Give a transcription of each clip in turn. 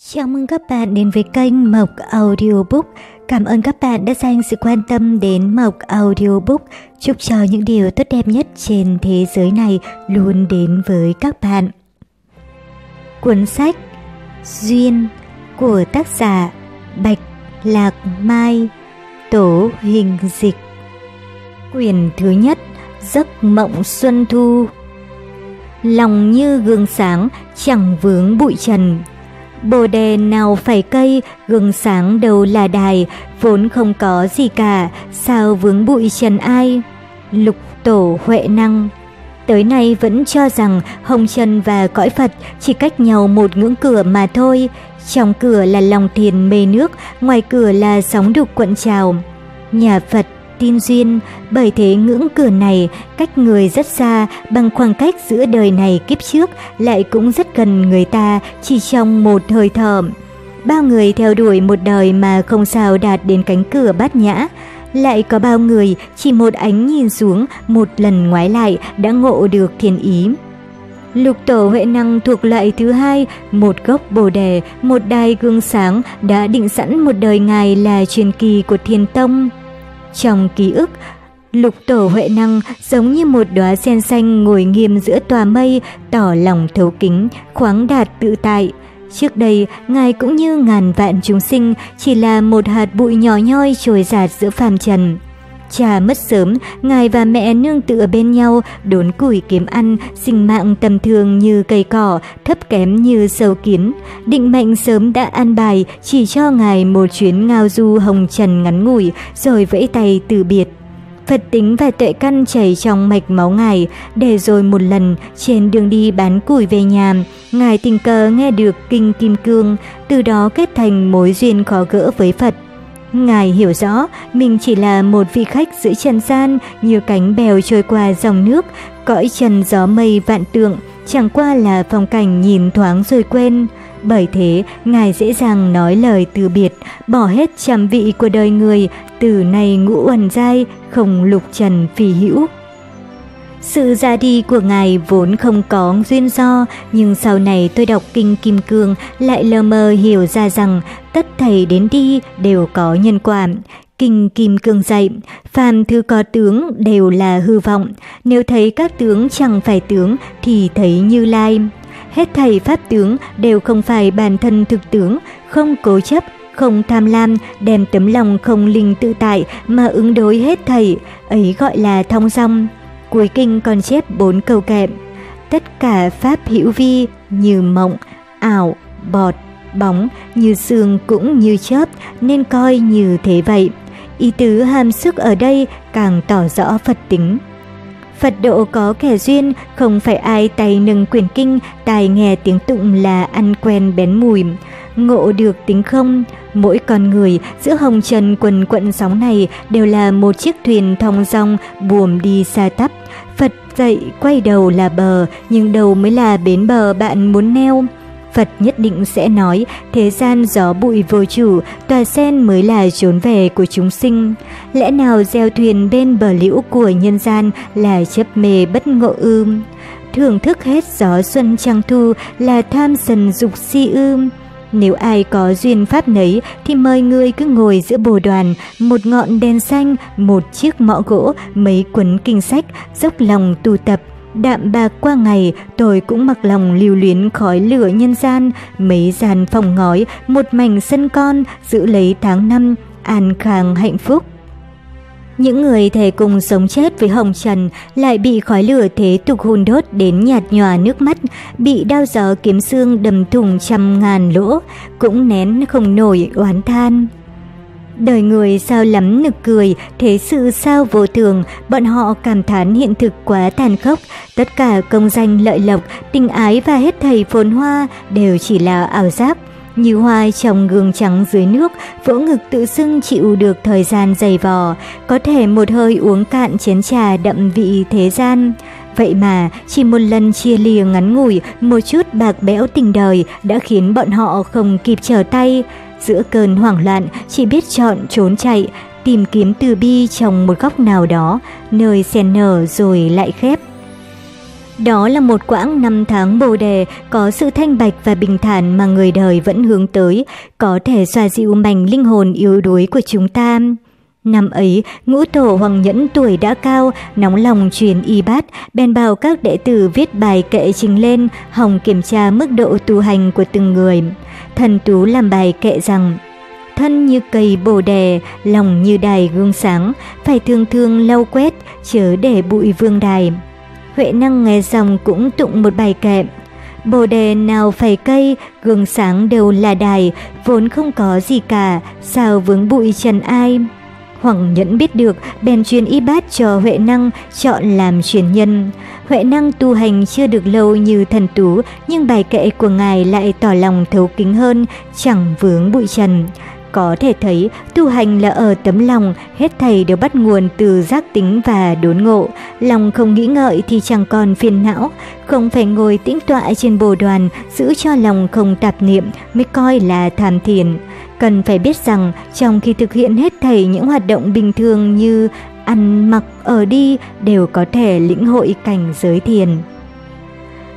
Chào mừng các bạn đến với kênh Mộc Audiobook. Cảm ơn các bạn đã dành sự quan tâm đến Mộc Audiobook. Chúc cho những điều tốt đẹp nhất trên thế giới này luôn đến với các bạn. Cuốn sách Duyên của tác giả Bạch Lạc Mai Tổ hình dịch Quyển thứ nhất, Giấc mộng Xuân Thu Lòng như gương sáng, chẳng vướng bụi trần Bồ đề nào phải cây, gừng sáng đâu là đài, vốn không có gì cả, sao vướng bụi trần ai? Lục tổ Huệ Năng Tới nay vẫn cho rằng hồng trần và cõi Phật chỉ cách nhau một ngưỡng cửa mà thôi. Trong cửa là lòng thiền mê nước, ngoài cửa là sóng đục cuộn trào. Nhà Phật tin duyên, bởi thế ngưỡng cửa này cách người rất xa bằng khoảng cách giữa đời này kiếp trước lại cũng rất gần người ta chỉ trong một hơi thở. Bao người theo đuổi một đời mà không sao đạt đến cánh cửa bát nhã, lại có bao người chỉ một ánh nhìn xuống, một lần ngoái lại đã ngộ được thiên ý. Lục tổ Huệ Năng thuộc loại thứ hai, một gốc bồ đề, một đài gương sáng đã định sẵn một đời ngài là truyền kỳ của thiên tông. Trong ký ức, Lục tổ Huệ Năng giống như một đóa sen xanh ngồi nghiêm giữa tòa mây, tỏ lòng thấu kính, khoáng đạt tự tại. Trước đây, Ngài cũng như ngàn vạn chúng sinh chỉ là một hạt bụi nhỏ nhoi trồi giạt giữa phàm trần. Cha mất sớm, Ngài và mẹ nương tựa bên nhau, đốn củi kiếm ăn, sinh mạng tầm thường như cây cỏ, thấp kém như sâu kiến. Định mệnh sớm đã an bài, chỉ cho Ngài một chuyến ngao du hồng trần ngắn ngủi, rồi vẫy tay từ biệt. Phật tính và tuệ căn chảy trong mạch máu Ngài, để rồi một lần trên đường đi bán củi về nhà, Ngài tình cờ nghe được kinh Kim Cương, từ đó kết thành mối duyên khó gỡ với Phật. Ngài hiểu rõ mình chỉ là một vị khách giữa trần gian như cánh bèo trôi qua dòng nước, cõi trần gió mây vạn tượng, chẳng qua là phong cảnh nhìn thoáng rồi quên. Bởi thế, Ngài dễ dàng nói lời từ biệt, bỏ hết trăm vị của đời người, từ nay ngũ uẩn giai, không lục trần phì hữu. Sự ra đi của ngài vốn không có duyên do, nhưng sau này tôi đọc Kinh Kim Cương lại lờ mờ hiểu ra rằng tất thầy đến đi đều có nhân quả. Kinh Kim Cương dạy, phàm thứ có tướng đều là hư vọng, nếu thấy các tướng chẳng phải tướng thì thấy như lai. Hết thầy pháp tướng đều không phải bản thân thực tướng, không cố chấp, không tham lam, đem tấm lòng không linh tự tại mà ứng đối hết thầy, ấy gọi là thông dong. Cuối kinh còn chép bốn câu kẹm. Tất cả pháp hữu vi như mộng, ảo, bọt, bóng, như xương cũng như chớp nên coi như thế vậy. Ý tứ hàm sức ở đây càng tỏ rõ Phật tính. Phật độ có kẻ duyên, không phải ai tay nâng quyển kinh, tài nghe tiếng tụng là ăn quen bén mùi. Ngộ được tính không, mỗi con người giữa hồng trần quần quận sóng này đều là một chiếc thuyền thong dong buồm đi xa tắp. Phật dạy quay đầu là bờ, nhưng đầu mới là bến bờ bạn muốn neo. Phật nhất định sẽ nói, thế gian gió bụi vô chủ, tòa sen mới là trốn về của chúng sinh. Lẽ nào gieo thuyền bên bờ liễu của nhân gian là chấp mê bất ngộ ư? Thưởng thức hết gió xuân trăng thu là tham sân dục si ư? Nếu ai có duyên pháp nấy thì mời người cứ ngồi giữa bồ đoàn, một ngọn đèn xanh, một chiếc mõ gỗ, mấy cuốn kinh sách, dốc lòng tu tập. Đạm bạc qua ngày, tôi cũng mặc lòng lưu luyến khói lửa nhân gian, mấy gian phòng ngói, một mảnh sân con, giữ lấy tháng năm, an khang hạnh phúc. Những người thề cùng sống chết với hồng trần lại bị khói lửa thế tục hùn đốt đến nhạt nhòa nước mắt, bị đau gió kiếm xương đầm thùng trăm ngàn lỗ, cũng nén không nổi oán than. Đời người sao lắm nực cười, thế sự sao vô thường, bọn họ cảm thán hiện thực quá tàn khốc, tất cả công danh lợi lộc, tình ái và hết thầy phồn hoa đều chỉ là ảo giác. Như hoa trong gương trắng dưới nước, vỗ ngực tự xưng chịu được thời gian dày vò, có thể một hơi uống cạn chén trà đậm vị thế gian. Vậy mà, chỉ một lần chia lìa ngắn ngủi, một chút bạc bẽo tình đời đã khiến bọn họ không kịp trở tay. Giữa cơn hoảng loạn, chỉ biết chọn trốn chạy, tìm kiếm từ bi trong một góc nào đó, nơi sen nở rồi lại khép. Đó là một quãng năm tháng bồ đề, có sự thanh bạch và bình thản mà người đời vẫn hướng tới, có thể xoa dịu mảnh linh hồn yếu đuối của chúng ta. Năm ấy, ngũ tổ Hoàng Nhẫn tuổi đã cao, nóng lòng truyền y bát, bèn bảo các đệ tử viết bài kệ trình lên, hòng kiểm tra mức độ tu hành của từng người. Thần Tú làm bài kệ rằng, thân như cây bồ đề, lòng như đài gương sáng, phải thường thường lau quét, chớ để bụi vương đài. Huệ năng nghe xong cũng tụng một bài kệ. Bồ đề nào phải cây, gương sáng đều là đài, vốn không có gì cả, sao vướng bụi trần ai. Hoàng Nhẫn biết được, bèn truyền y bát cho Huệ Năng chọn làm truyền nhân. Huệ Năng tu hành chưa được lâu như thần tú, nhưng bài kệ của ngài lại tỏ lòng thấu kính hơn, chẳng vướng bụi trần. Có thể thấy, tu hành là ở tấm lòng, hết thầy đều bắt nguồn từ giác tính và đốn ngộ. Lòng không nghĩ ngợi thì chẳng còn phiền não, không phải ngồi tĩnh tọa trên bồ đoàn, giữ cho lòng không tạp niệm mới coi là tham thiền. Cần phải biết rằng, trong khi thực hiện hết thầy những hoạt động bình thường như ăn, mặc, ở đi đều có thể lĩnh hội cảnh giới thiền.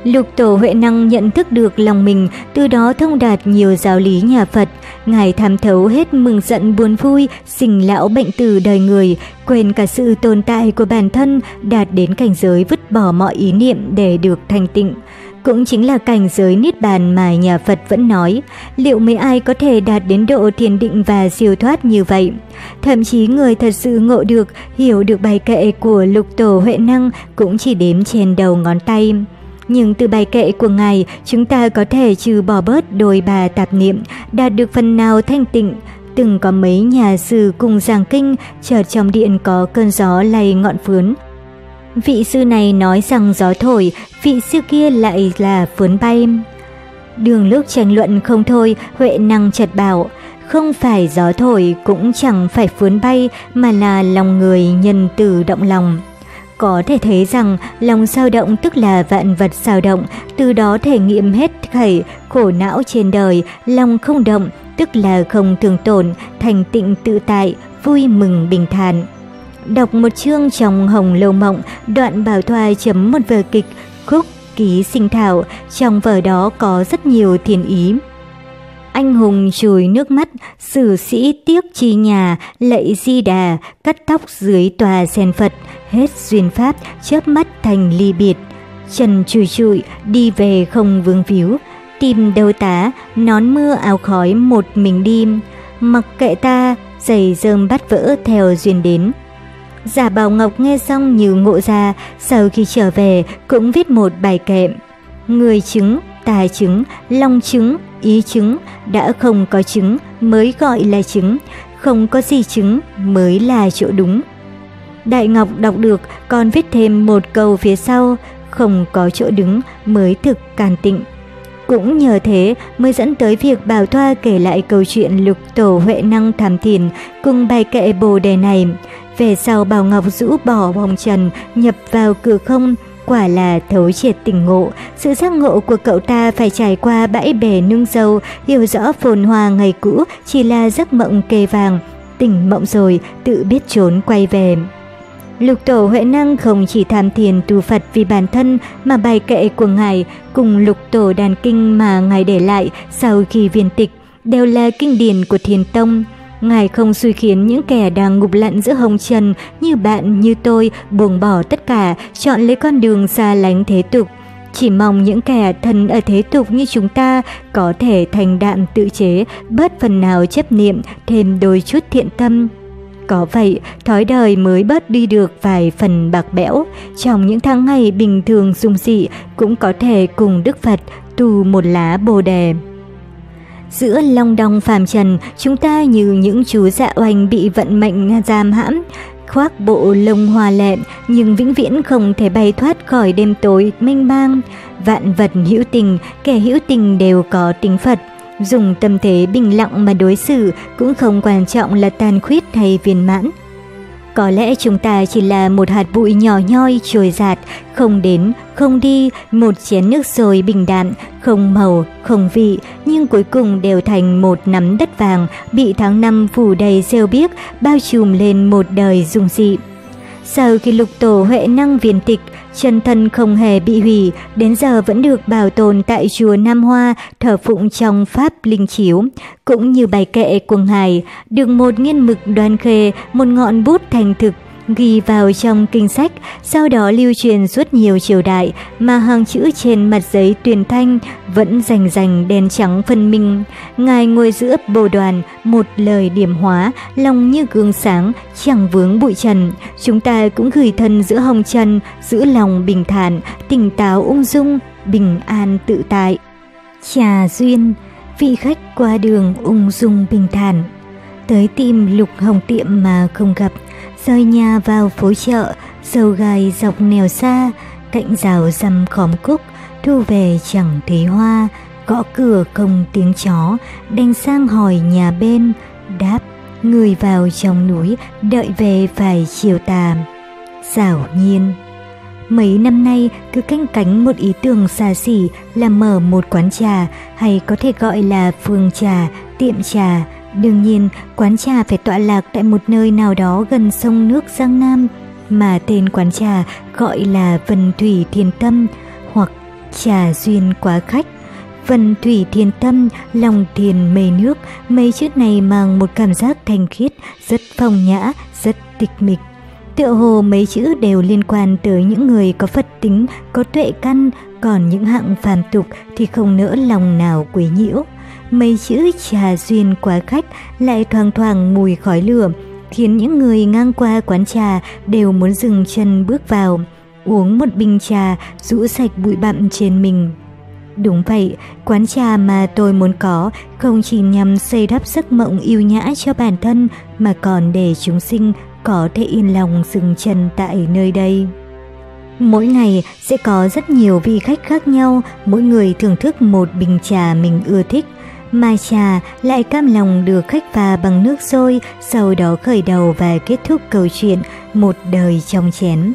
Lục Tổ Huệ Năng nhận thức được lòng mình, từ đó thông đạt nhiều giáo lý nhà Phật. Ngài tham thấu hết mừng giận buồn vui, sinh lão bệnh tử đời người, quên cả sự tồn tại của bản thân, đạt đến cảnh giới vứt bỏ mọi ý niệm để được thanh tịnh. Cũng chính là cảnh giới niết bàn mà nhà Phật vẫn nói, liệu mấy ai có thể đạt đến độ thiền định và siêu thoát như vậy? Thậm chí người thật sự ngộ được, hiểu được bài kệ của lục tổ Huệ Năng cũng chỉ đếm trên đầu ngón tay. Nhưng từ bài kệ của Ngài, chúng ta có thể trừ bỏ bớt đôi bà tạp niệm, đạt được phần nào thanh tịnh. Từng có mấy nhà sư cùng giảng kinh, chợt trong điện có cơn gió lay ngọn phướn. Vị sư này nói rằng gió thổi, vị sư kia lại là phướn bay. Đường lúc tranh luận không thôi, Huệ năng chợt bảo, không phải gió thổi cũng chẳng phải phướn bay mà là lòng người nhân từ động lòng. Có thể thấy rằng lòng sao động tức là vạn vật sao động, từ đó thể nghiệm hết thảy khổ não trên đời, lòng không động tức là không thường tổn, thành tịnh tự tại, vui mừng bình thản. Đọc một chương trong Hồng Lâu Mộng, đoạn bảo thoại chấm một vở kịch, khúc, ký sinh thảo, trong vở đó có rất nhiều thiền ý. Anh hùng chùi nước mắt, sử sĩ tiếc chi nhà, lạy di đà, cắt tóc dưới tòa sen Phật, hết duyên pháp, chớp mắt thành ly biệt. Trần chùi chùi, đi về không vương víu, tìm đâu tá, nón mưa áo khói một mình đi, mặc kệ ta, giày rơm bắt vỡ theo duyên đến. Giả Bảo Ngọc nghe xong như ngộ ra, sau khi trở về cũng viết một bài kệ. Người chứng, tài chứng, long chứng, ý chứng, đã không có chứng mới gọi là chứng, không có gì chứng mới là chỗ đúng. Đại Ngọc đọc được còn viết thêm một câu phía sau, không có chỗ đứng mới thực càn tịnh. Cũng nhờ thế mới dẫn tới việc Bảo Thoa kể lại câu chuyện lục tổ Huệ Năng Thảm Thiền cùng bài kệ bồ đề này. Về sau Bảo Ngọc rũ bỏ vòng trần, nhập vào cửa không, quả là thấu triệt tình ngộ. Sự giác ngộ của cậu ta phải trải qua bãi bể nương dâu, hiểu rõ phồn hoa ngày cũ chỉ là giấc mộng kề vàng. Tỉnh mộng rồi, tự biết trốn quay về. Lục tổ Huệ Năng không chỉ tham thiền tu Phật vì bản thân mà bài kệ của Ngài cùng lục tổ đàn kinh mà Ngài để lại sau khi viên tịch đều là kinh điển của thiền tông. Ngài không suy khiến những kẻ đang ngục lặn giữa hồng trần như bạn như tôi buông bỏ tất cả, chọn lấy con đường xa lánh thế tục. Chỉ mong những kẻ thân ở thế tục như chúng ta có thể thành đạm tự chế, bớt phần nào chấp niệm, thêm đôi chút thiện tâm. Có vậy, thói đời mới bớt đi được vài phần bạc bẽo. Trong những tháng ngày bình thường dung dị, cũng có thể cùng Đức Phật tu một lá bồ đề. Giữa long đong phàm trần, chúng ta như những chú dạ oanh bị vận mệnh giam hãm, khoác bộ lông hoa lẹn nhưng vĩnh viễn không thể bay thoát khỏi đêm tối mênh mang. Vạn vật hữu tình, kẻ hữu tình đều có tính Phật. Dùng tâm thế bình lặng mà đối xử cũng không quan trọng là tàn khuyết hay viên mãn. Có lẽ chúng ta chỉ là một hạt bụi nhỏ nhoi trôi giạt, không đến, không đi, một chén nước sôi bình đạm, không màu, không vị, nhưng cuối cùng đều thành một nắm đất vàng, bị tháng năm phủ đầy rêu biếc, bao trùm lên một đời dung dị. Sau khi lục tổ Huệ năng viên tịch, Chân thân không hề bị hủy, đến giờ vẫn được bảo tồn tại chùa Nam Hoa, thờ phụng trong Pháp Linh Chiếu. Cũng như bài kệ Cuồng Hải, được một nghiên mực đoan khê, một ngọn bút thành thực ghi vào trong kinh sách, sau đó lưu truyền suốt nhiều triều đại mà hàng chữ trên mặt giấy tuyền thanh vẫn rành rành đen trắng phân minh. Ngài ngồi giữa bồ đoàn, một lời điểm hóa, lòng như gương sáng, chẳng vướng bụi trần. Chúng ta cũng gửi thân giữa hồng trần, giữ lòng bình thản, tỉnh táo ung dung, bình an tự tại. Trà duyên, vị khách qua đường ung dung bình thản. Tới tìm lục hồng tiệm mà không gặp, rời nhà vào phố chợ, dầu gai dọc nèo xa, cạnh rào rằm khóm cúc, thu về chẳng thấy hoa, gõ cửa không tiếng chó, đành sang hỏi nhà bên, đáp, người vào trong núi, đợi về phải chiều tà. Xảo nhiên Mấy năm nay cứ canh cánh một ý tưởng xa xỉ là mở một quán trà hay có thể gọi là phường trà, tiệm trà, Đương nhiên, quán trà phải tọa lạc tại một nơi nào đó gần sông nước Giang Nam, mà tên quán trà gọi là Vân Thủy Thiên Tâm hoặc Trà Duyên Quá Khách. Vân Thủy Thiên Tâm, lòng thiền mây nước, mấy chữ này mang một cảm giác thanh khiết, rất phong nhã, rất tịch mịch. Tựa hồ mấy chữ đều liên quan tới những người có Phật tính, có tuệ căn, còn những hạng phàm tục thì không nỡ lòng nào quấy nhiễu. Mấy chữ trà duyên quá khách lại thoang thoảng mùi khói lửa, khiến những người ngang qua quán trà đều muốn dừng chân bước vào, uống một bình trà rũ sạch bụi bặm trên mình. Đúng vậy, quán trà mà tôi muốn có không chỉ nhằm xây đắp giấc mộng yêu nhã cho bản thân mà còn để chúng sinh có thể yên lòng dừng chân tại nơi đây. Mỗi ngày sẽ có rất nhiều vị khách khác nhau, mỗi người thưởng thức một bình trà mình ưa thích – Mai trà lại cam lòng được khách pha bằng nước sôi, sau đó khởi đầu và kết thúc câu chuyện một đời trong chén.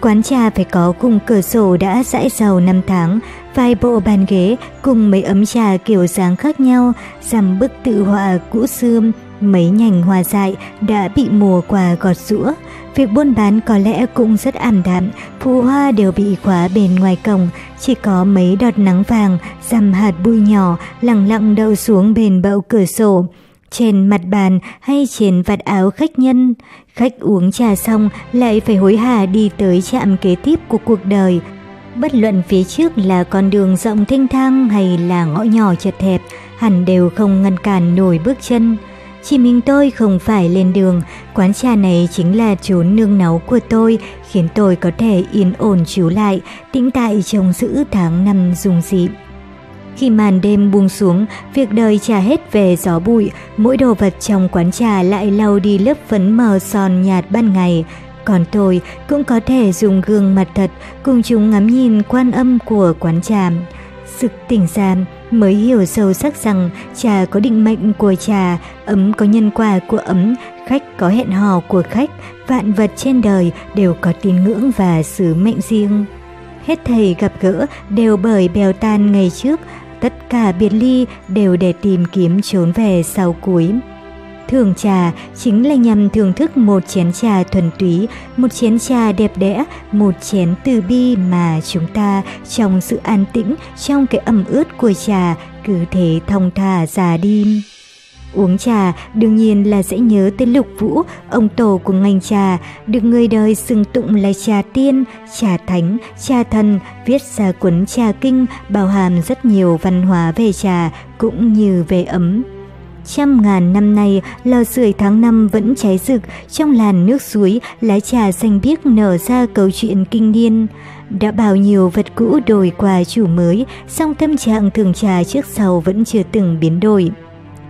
Quán trà phải có cùng cửa sổ đã dãi dầu năm tháng, vài bộ bàn ghế cùng mấy ấm trà kiểu dáng khác nhau, dằm bức tự họa cũ xưa, mấy nhành hoa dại đã bị mùa quả gọt rũa. Việc buôn bán có lẽ cũng rất ảm đạm, phù hoa đều bị khóa bên ngoài cổng, chỉ có mấy đọt nắng vàng, dằm hạt bụi nhỏ lặng lặng đậu xuống bên bậu cửa sổ. Trên mặt bàn hay trên vạt áo khách nhân, khách uống trà xong lại phải hối hả đi tới trạm kế tiếp của cuộc đời. Bất luận phía trước là con đường rộng thanh thang hay là ngõ nhỏ chật hẹp, hẳn đều không ngăn cản nổi bước chân. Chỉ mình tôi không phải lên đường, quán trà này chính là chốn nương náu của tôi, khiến tôi có thể yên ổn trú lại, tĩnh tại trông giữ tháng năm dùng dị. Khi màn đêm buông xuống, việc đời trà hết về gió bụi, mỗi đồ vật trong quán trà lại lau đi lớp phấn mờ son nhạt ban ngày. Còn tôi cũng có thể dùng gương mặt thật cùng chúng ngắm nhìn quan âm của quán trà. Sực tỉnh ra, mới hiểu sâu sắc rằng trà có định mệnh của trà, ấm có nhân quả của ấm, khách có hẹn hò của khách, vạn vật trên đời đều có tín ngưỡng và sứ mệnh riêng. Hết thầy gặp gỡ đều bởi bèo tan ngày trước, tất cả biệt ly đều để tìm kiếm trốn về sau cuối. Thưởng trà chính là nhằm thưởng thức một chén trà thuần túy, một chén trà đẹp đẽ, một chén từ bi mà chúng ta trong sự an tĩnh, trong cái ẩm ướt của trà cứ thế thong thả già đi. Uống trà đương nhiên là sẽ nhớ tới Lục Vũ, ông tổ của ngành trà, được người đời xưng tụng là trà tiên, trà thánh, trà thần, viết ra cuốn trà kinh bao hàm rất nhiều văn hóa về trà cũng như về ấm. Trăm ngàn năm nay, lò sưởi tháng năm vẫn cháy rực, trong làn nước suối, lá trà xanh biếc nở ra câu chuyện kinh niên. Đã bao nhiêu vật cũ đổi qua chủ mới, song tâm trạng thường trà trước sau vẫn chưa từng biến đổi.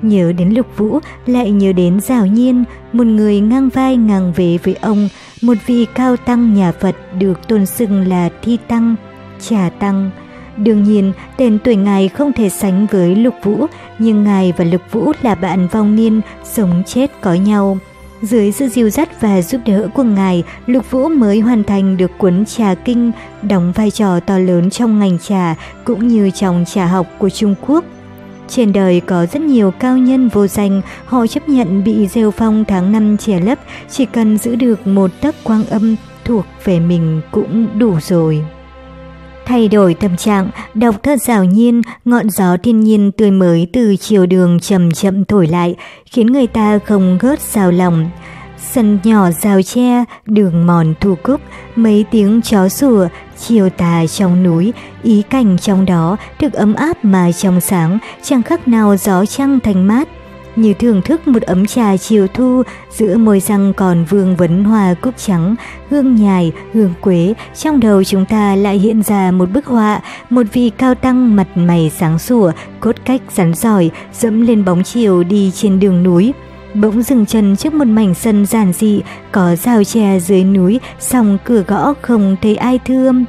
Nhớ đến Lục Vũ, lại nhớ đến Giảo Nhiên, một người ngang vai ngang về với ông, một vị cao tăng nhà Phật được tôn xưng là Thi Tăng, Trà Tăng. Đương nhiên, tên tuổi ngài không thể sánh với Lục Vũ, nhưng ngài và Lục Vũ là bạn vong niên, sống chết có nhau. Dưới sự dìu dắt và giúp đỡ của ngài, Lục Vũ mới hoàn thành được cuốn trà kinh, đóng vai trò to lớn trong ngành trà cũng như trong trà học của Trung Quốc. Trên đời có rất nhiều cao nhân vô danh, họ chấp nhận bị rêu phong tháng năm trẻ lấp, chỉ cần giữ được một tấc quang âm, thuộc về mình cũng đủ rồi. Thay đổi tâm trạng, đọc thơ rào nhiên, ngọn gió thiên nhiên tươi mới từ chiều đường chậm chậm thổi lại, khiến người ta không gớt sao lòng. Sân nhỏ rào tre, đường mòn thu cúc, mấy tiếng chó sủa, chiều tà trong núi, ý cảnh trong đó thực ấm áp mà trong sáng, chẳng khác nào gió trăng thanh mát như thưởng thức một ấm trà chiều thu, giữa môi răng còn vương vấn hoa cúc trắng, hương nhài, hương quế, trong đầu chúng ta lại hiện ra một bức họa, một vị cao tăng mặt mày sáng sủa, cốt cách rắn giỏi, dẫm lên bóng chiều đi trên đường núi. Bỗng dừng chân trước một mảnh sân giản dị, có rào tre dưới núi, song cửa gõ không thấy ai thương.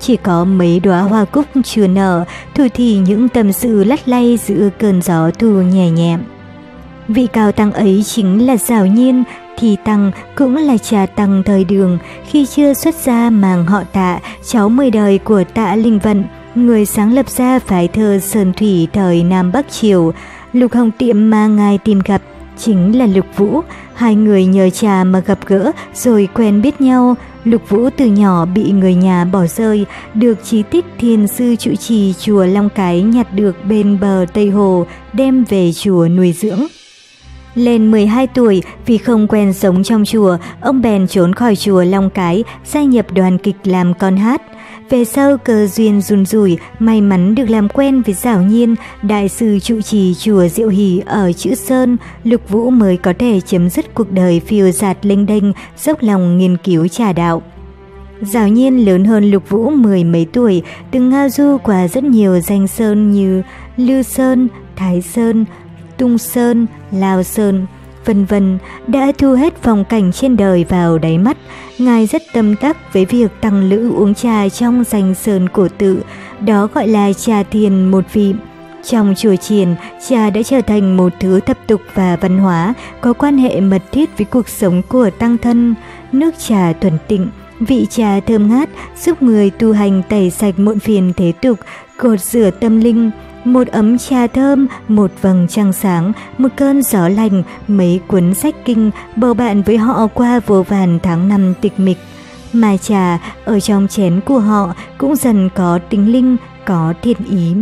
Chỉ có mấy đóa hoa cúc chưa nở, thủ thì những tâm sự lắt lay giữa cơn gió thu nhẹ nhẹm. Vị cao tăng ấy chính là Giảo Nhiên, thì tăng cũng là cha tăng thời đường, khi chưa xuất gia màng họ tạ, cháu mười đời của tạ Linh Vận, người sáng lập ra phái thơ Sơn Thủy thời Nam Bắc Triều. Lục Hồng Tiệm mà ngài tìm gặp chính là Lục Vũ, hai người nhờ cha mà gặp gỡ rồi quen biết nhau. Lục Vũ từ nhỏ bị người nhà bỏ rơi, được trí tích thiền sư trụ trì chùa Long Cái nhặt được bên bờ Tây Hồ, đem về chùa nuôi dưỡng. Lên 12 tuổi, vì không quen sống trong chùa, ông bèn trốn khỏi chùa Long Cái, gia nhập đoàn kịch làm con hát. Về sau cơ duyên run rủi, may mắn được làm quen với Giảo Nhiên, đại sư trụ trì chùa Diệu Hỷ ở chữ Sơn, Lục Vũ mới có thể chấm dứt cuộc đời phiêu giạt lênh đênh, dốc lòng nghiên cứu trà đạo. Giảo Nhiên lớn hơn Lục Vũ mười mấy tuổi, từng ngao du qua rất nhiều danh sơn như Lư Sơn, Thái Sơn, Tung Sơn, Lao Sơn, vân vân đã thu hết phong cảnh trên đời vào đáy mắt. Ngài rất tâm đắc với việc tăng lữ uống trà trong danh sơn cổ tự, đó gọi là trà thiền một vị. Trong chùa chiền, trà đã trở thành một thứ thập tục và văn hóa có quan hệ mật thiết với cuộc sống của tăng thân. Nước trà thuần tịnh, vị trà thơm ngát giúp người tu hành tẩy sạch muộn phiền thế tục, cột rửa tâm linh, một ấm trà thơm, một vầng trăng sáng, một cơn gió lành, mấy cuốn sách kinh bầu bạn với họ qua vô vàn tháng năm tịch mịch. Mà trà ở trong chén của họ cũng dần có tính linh, có thiện ý.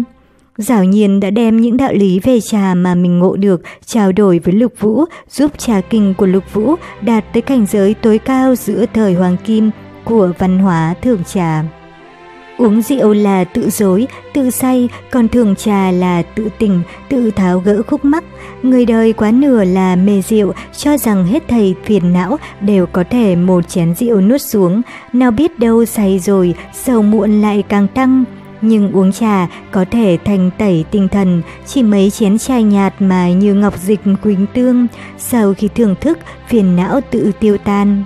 Giảo nhiên đã đem những đạo lý về trà mà mình ngộ được trao đổi với Lục Vũ, giúp trà kinh của Lục Vũ đạt tới cảnh giới tối cao giữa thời Hoàng Kim của văn hóa thưởng trà. Uống rượu là tự dối, tự say, còn thường trà là tự tình, tự tháo gỡ khúc mắc. Người đời quá nửa là mê rượu, cho rằng hết thầy phiền não đều có thể một chén rượu nuốt xuống. Nào biết đâu say rồi, sầu muộn lại càng tăng. Nhưng uống trà có thể thành tẩy tinh thần, chỉ mấy chén chai nhạt mà như ngọc dịch quỳnh tương. Sau khi thưởng thức, phiền não tự tiêu tan.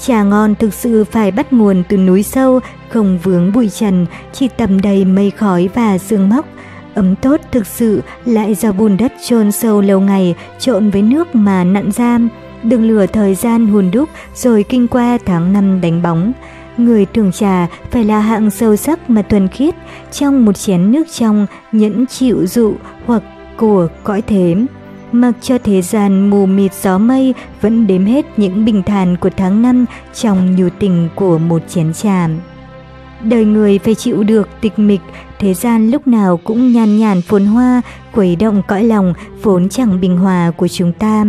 Trà ngon thực sự phải bắt nguồn từ núi sâu, không vướng bụi trần, chỉ tầm đầy mây khói và sương mốc Ấm tốt thực sự lại do bùn đất chôn sâu lâu ngày trộn với nước mà nặn giam, đừng lửa thời gian hùn đúc rồi kinh qua tháng năm đánh bóng. Người thường trà phải là hạng sâu sắc mà thuần khiết, trong một chén nước trong nhẫn chịu dụ hoặc của cõi thếm. Mặc cho thế gian mù mịt gió mây vẫn đếm hết những bình thản của tháng năm trong nhu tình của một chén trà. Đời người phải chịu được tịch mịch, thế gian lúc nào cũng nhàn nhàn phồn hoa, khuấy động cõi lòng vốn chẳng bình hòa của chúng ta.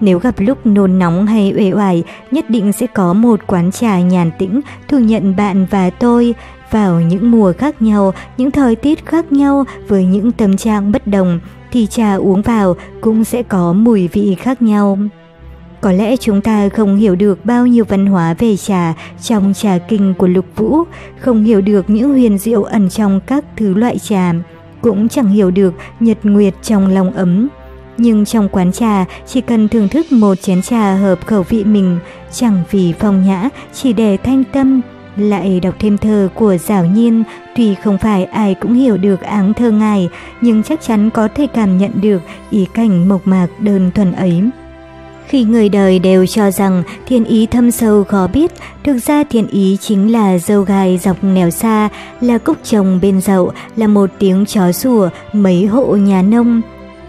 Nếu gặp lúc nôn nóng hay uể oải, nhất định sẽ có một quán trà nhàn tĩnh thu nhận bạn và tôi vào những mùa khác nhau, những thời tiết khác nhau với những tâm trạng bất đồng thì trà uống vào cũng sẽ có mùi vị khác nhau. Có lẽ chúng ta không hiểu được bao nhiêu văn hóa về trà trong trà kinh của Lục Vũ, không hiểu được những huyền diệu ẩn trong các thứ loại trà, cũng chẳng hiểu được nhật nguyệt trong lòng ấm. Nhưng trong quán trà, chỉ cần thưởng thức một chén trà hợp khẩu vị mình, chẳng vì phong nhã, chỉ để thanh tâm, lại đọc thêm thơ của Giảo Nhiên, tuy không phải ai cũng hiểu được áng thơ ngài, nhưng chắc chắn có thể cảm nhận được ý cảnh mộc mạc đơn thuần ấy. Khi người đời đều cho rằng thiên ý thâm sâu khó biết, thực ra thiên ý chính là dâu gai dọc nẻo xa, là cúc trồng bên dậu, là một tiếng chó sủa, mấy hộ nhà nông.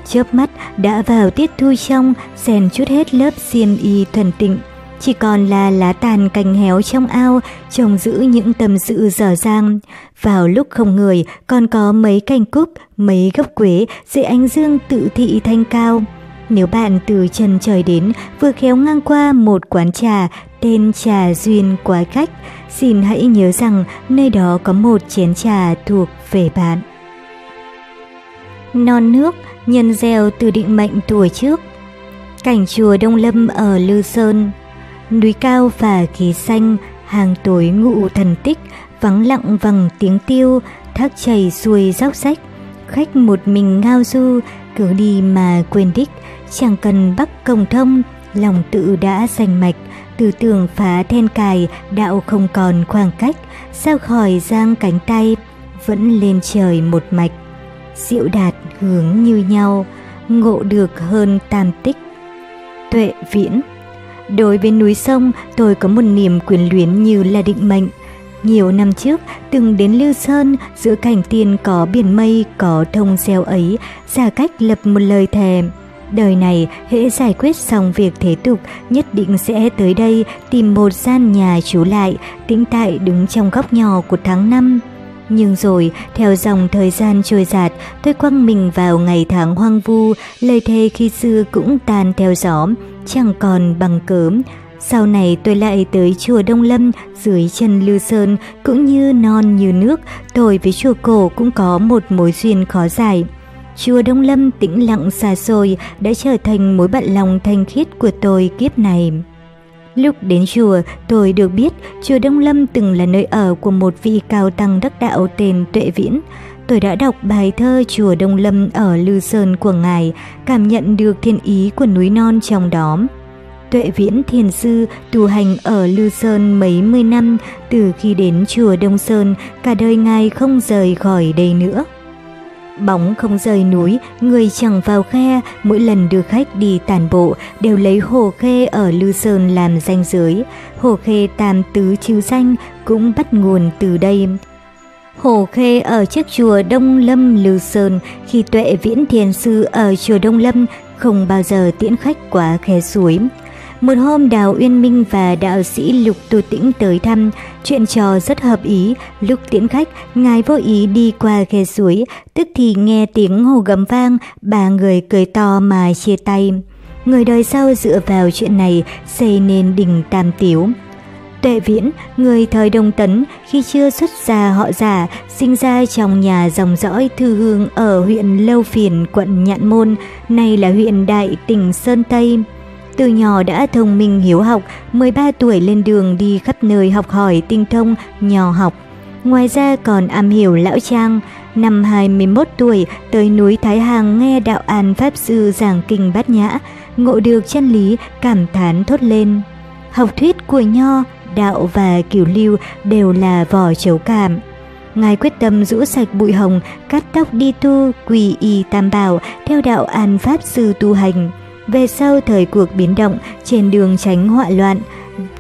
Chớp mắt đã vào tiết thu trong, xèn chút hết lớp xiêm y thuần tịnh. chỉ còn là lá tàn cành héo trong ao, trồng giữ những tâm sự dở dang. Vào lúc không người, còn có mấy cành cúc, mấy gốc quế, dưới ánh dương tự thị thanh cao. Nếu bạn từ chân trời đến, vừa khéo ngang qua một quán trà, tên trà duyên quái khách xin hãy nhớ rằng nơi đó có một chén trà thuộc về bạn. Non nước, nhân gieo từ định mệnh tuổi trước. Cảnh chùa Đông Lâm ở Lư Sơn Núi cao và khí xanh, hàng tối ngụ thần tích, vắng lặng vằng tiếng tiêu, thác chảy xuôi dốc rách. Khách một mình ngao du, cứ đi mà quên đích, chẳng cần bắc công thông, lòng tự đã danh mạch, tư tưởng phá then cài, đạo không còn khoảng cách, sao khỏi giang cánh tay, vẫn lên trời một mạch. Diệu đạt hướng như nhau, ngộ được hơn tam tích. Tuệ viễn Đối với núi sông, tôi có một niềm quyền luyến như là định mệnh. Nhiều năm trước, từng đến Lưu Sơn, giữa cảnh tiên có biển mây, có thông gieo ấy, giả cách lập một lời thề. Đời này, hễ giải quyết xong việc thế tục, nhất định sẽ tới đây tìm một gian nhà trú lại, tĩnh tại đứng trong góc nhỏ của tháng năm. Nhưng rồi, theo dòng thời gian trôi giạt, tôi quăng mình vào ngày tháng hoang vu, lời thề khi xưa cũng tan theo gió, chẳng còn bằng cớm. Sau này tôi lại tới chùa Đông Lâm dưới chân lưu Sơn cũng như non như nước, tôi với chùa cổ cũng có một mối duyên khó giải. Chùa Đông Lâm tĩnh lặng xa xôi đã trở thành mối bạn lòng thanh khiết của tôi kiếp này. Lúc đến chùa, tôi được biết chùa Đông Lâm từng là nơi ở của một vị cao tăng đắc đạo tên Tuệ Viễn. Tôi đã đọc bài thơ Chùa Đông Lâm ở Lư Sơn của Ngài, cảm nhận được thiên ý của núi non trong đó. Tuệ Viễn Thiền Sư tu hành ở Lư Sơn mấy mươi năm, từ khi đến chùa Đông Sơn, cả đời Ngài không rời khỏi đây nữa. Bóng không rời núi, người chẳng vào khe, mỗi lần đưa khách đi tàn bộ đều lấy hồ khê ở Lư Sơn làm danh giới. Hồ khê tam tứ chiếu danh cũng bắt nguồn từ đây. Hồ khê ở chiếc chùa Đông Lâm Lư Sơn khi tuệ viễn thiền sư ở chùa Đông Lâm không bao giờ tiễn khách qua khe suối. Một hôm Đào Uyên Minh và đạo sĩ Lục Tu Tĩnh tới thăm, chuyện trò rất hợp ý, lúc tiễn khách, ngài vô ý đi qua khe suối, tức thì nghe tiếng hồ gầm vang, ba người cười to mà chia tay. Người đời sau dựa vào chuyện này xây nên đình Tam Tiếu. Tuệ Viễn, người thời Đông Tấn, khi chưa xuất gia họ giả, sinh ra trong nhà dòng dõi thư hương ở huyện Lâu Phiền, quận Nhạn Môn, nay là huyện Đại, tỉnh Sơn Tây. Từ nhỏ đã thông minh hiếu học, 13 tuổi lên đường đi khắp nơi học hỏi tinh thông, nhỏ học. Ngoài ra còn am hiểu lão trang, năm 21 tuổi tới núi Thái Hàng nghe đạo an Pháp Sư giảng kinh bát nhã, ngộ được chân lý, cảm thán thốt lên. Học thuyết của Nho, đạo và cửu lưu đều là vỏ chấu cảm. Ngài quyết tâm rũ sạch bụi hồng, cắt tóc đi tu, quỳ y tam bảo, theo đạo an Pháp Sư tu hành. Về sau thời cuộc biến động, trên đường tránh họa loạn,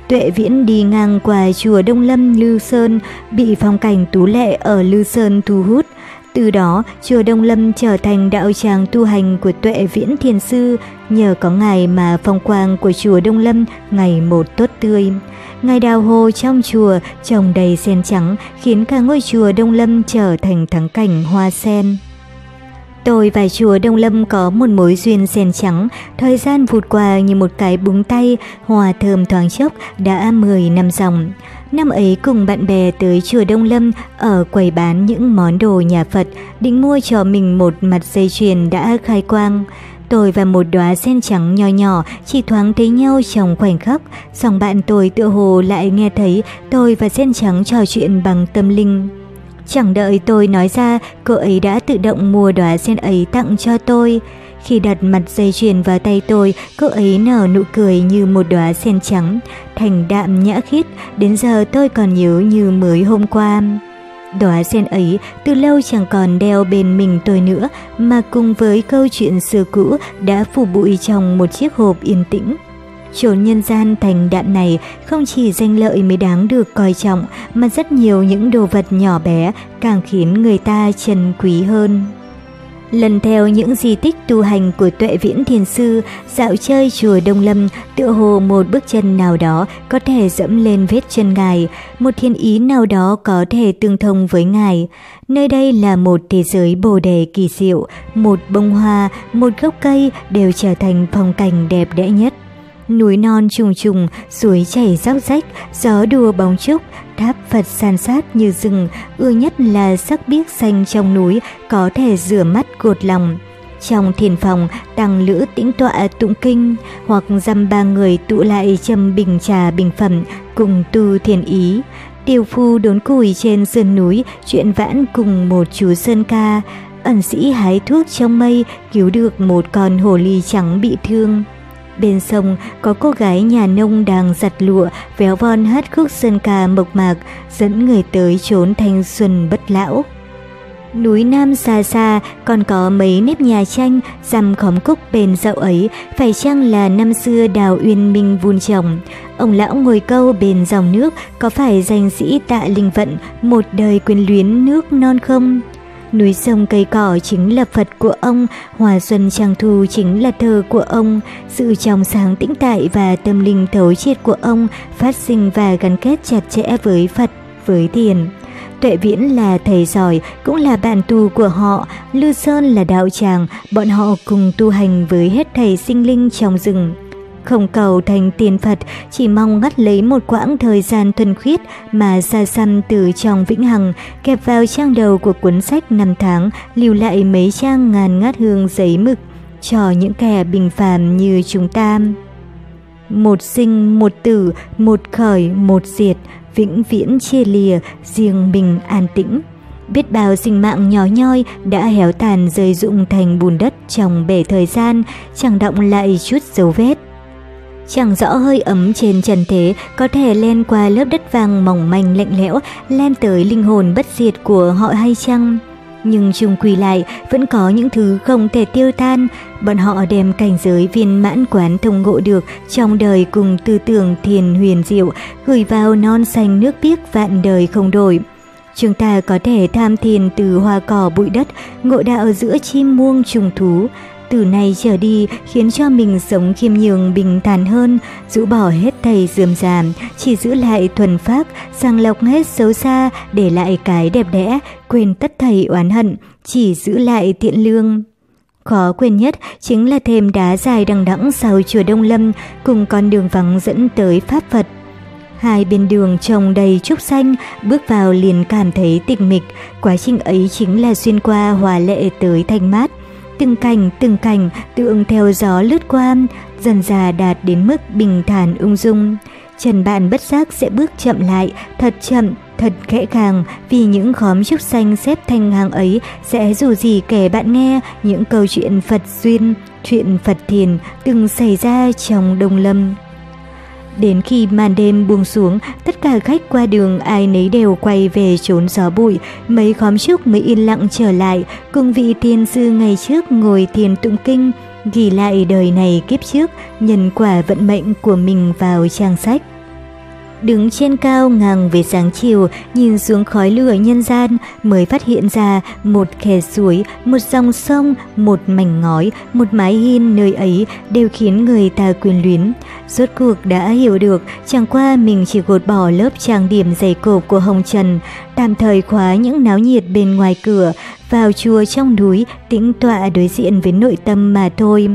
Tuệ Viễn đi ngang qua chùa Đông Lâm Lư Sơn, bị phong cảnh tú lệ ở Lư Sơn thu hút. Từ đó, chùa Đông Lâm trở thành đạo tràng tu hành của Tuệ Viễn Thiền Sư, nhờ có ngài mà phong quang của chùa Đông Lâm ngày một tốt tươi. Ngài đào hồ trong chùa trồng đầy sen trắng khiến cả ngôi chùa Đông Lâm trở thành thắng cảnh hoa sen. Tôi và chùa Đông Lâm có một mối duyên sen trắng, thời gian vụt qua như một cái búng tay, hòa thơm thoáng chốc đã 10 năm dòng. Năm ấy cùng bạn bè tới chùa Đông Lâm ở quầy bán những món đồ nhà Phật, định mua cho mình một mặt dây chuyền đã khai quang. Tôi và một đóa sen trắng nhỏ nhỏ chỉ thoáng thấy nhau trong khoảnh khắc, song bạn tôi tựa hồ lại nghe thấy tôi và sen trắng trò chuyện bằng tâm linh. Chẳng đợi tôi nói ra, cô ấy đã tự động mua đóa sen ấy tặng cho tôi. Khi đặt mặt dây chuyền vào tay tôi, cô ấy nở nụ cười như một đóa sen trắng, thành đạm nhã khít đến giờ tôi còn nhớ như mới hôm qua. Đóa sen ấy từ lâu chẳng còn đeo bên mình tôi nữa, mà cùng với câu chuyện xưa cũ đã phủ bụi trong một chiếc hộp yên tĩnh. Chốn nhân gian thành đạn này không chỉ danh lợi mới đáng được coi trọng, mà rất nhiều những đồ vật nhỏ bé càng khiến người ta trân quý hơn. Lần theo những di tích tu hành của tuệ viễn thiền sư, dạo chơi chùa Đông Lâm, tựa hồ một bước chân nào đó có thể dẫm lên vết chân ngài, một thiên ý nào đó có thể tương thông với ngài. Nơi đây là một thế giới bồ đề kỳ diệu, một bông hoa, một gốc cây đều trở thành phong cảnh đẹp đẽ nhất. Núi non trùng trùng, suối chảy róc rách, gió đùa bóng trúc, tháp Phật san sát như rừng, ưa nhất là sắc biếc xanh trong núi, có thể rửa mắt cột lòng. Trong thiền phòng, tăng lữ tĩnh tọa tụng kinh, hoặc dăm ba người tụ lại châm bình trà bình phẩm, cùng tu thiền ý. Tiêu phu đốn củi trên sườn núi, chuyện vãn cùng một chú sơn ca. Ẩn sĩ hái thuốc trong mây, cứu được một con hồ ly trắng bị thương. Bên sông có cô gái nhà nông đang giặt lụa, véo von hát khúc dân ca mộc mạc, dẫn người tới trốn thanh xuân bất lão. Núi Nam xa xa còn có mấy nếp nhà tranh rằm khóm cúc bền dậu ấy, phải chăng là năm xưa đào uyên minh vun trồng. Ông lão ngồi câu bên dòng nước, có phải danh sĩ tạ linh vận, một đời quyền luyến nước non không? Núi sông cây cỏ chính là Phật của ông, hòa xuân trang thu chính là thơ của ông, sự trong sáng tĩnh tại và tâm linh thấu triệt của ông phát sinh và gắn kết chặt chẽ với Phật, với thiền. Tuệ Viễn là thầy giỏi, cũng là bạn tu của họ, Lư Sơn là đạo tràng, bọn họ cùng tu hành với hết thầy sinh linh trong rừng không cầu thành tiền Phật, chỉ mong ngắt lấy một quãng thời gian thuần khiết mà xa xăm từ trong vĩnh hằng, kẹp vào trang đầu của cuốn sách năm tháng, lưu lại mấy trang ngàn ngát hương giấy mực, cho những kẻ bình phàm như chúng ta. Một sinh, một tử, một khởi, một diệt, vĩnh viễn chia lìa, riêng mình an tĩnh. Biết bao sinh mạng nhỏ nhoi đã héo tàn rơi rụng thành bùn đất trong bể thời gian, chẳng động lại chút dấu vết. Chẳng rõ hơi ấm trên trần thế có thể len qua lớp đất vàng mỏng manh lạnh lẽo, len tới linh hồn bất diệt của họ hay chăng? Nhưng chung quy lại vẫn có những thứ không thể tiêu tan, bọn họ đem cảnh giới viên mãn quán thông ngộ được trong đời cùng tư tưởng thiền huyền diệu, gửi vào non xanh nước biếc vạn đời không đổi. Chúng ta có thể tham thiền từ hoa cỏ bụi đất, ngộ đạo giữa chim muông trùng thú, từ nay trở đi khiến cho mình sống khiêm nhường bình thản hơn, rũ bỏ hết thầy dườm giảm, chỉ giữ lại thuần pháp, sàng lọc hết xấu xa, để lại cái đẹp đẽ, quên tất thầy oán hận, chỉ giữ lại thiện lương. Khó quên nhất chính là thêm đá dài đằng đẵng sau chùa Đông Lâm cùng con đường vắng dẫn tới Pháp Phật. Hai bên đường trồng đầy trúc xanh, bước vào liền cảm thấy tịch mịch, quá trình ấy chính là xuyên qua hòa lệ tới thanh mát. Từng cảnh từng cảnh tượng theo gió lướt qua, dần già đạt đến mức bình thản ung dung. Trần bạn bất giác sẽ bước chậm lại, thật chậm, thật khẽ khàng, vì những khóm trúc xanh xếp thành hàng ấy sẽ dù gì kể bạn nghe những câu chuyện Phật duyên, chuyện Phật thiền từng xảy ra trong Đông Lâm. Đến khi màn đêm buông xuống, tất cả khách qua đường ai nấy đều quay về trốn gió bụi, mấy khóm trúc mới yên lặng trở lại, cùng vị tiên sư ngày trước ngồi thiền tụng kinh, ghi lại đời này kiếp trước, nhân quả vận mệnh của mình vào trang sách. Đứng trên cao ngang về sáng chiều, nhìn xuống khói lửa nhân gian mới phát hiện ra một khe suối, một dòng sông, một mảnh ngói, một mái hiên nơi ấy đều khiến người ta quyền luyến. Rốt cuộc đã hiểu được, chẳng qua mình chỉ gột bỏ lớp trang điểm dày cộp của Hồng Trần, tạm thời khóa những náo nhiệt bên ngoài cửa, vào chùa trong núi, tĩnh tọa đối diện với nội tâm mà thôi.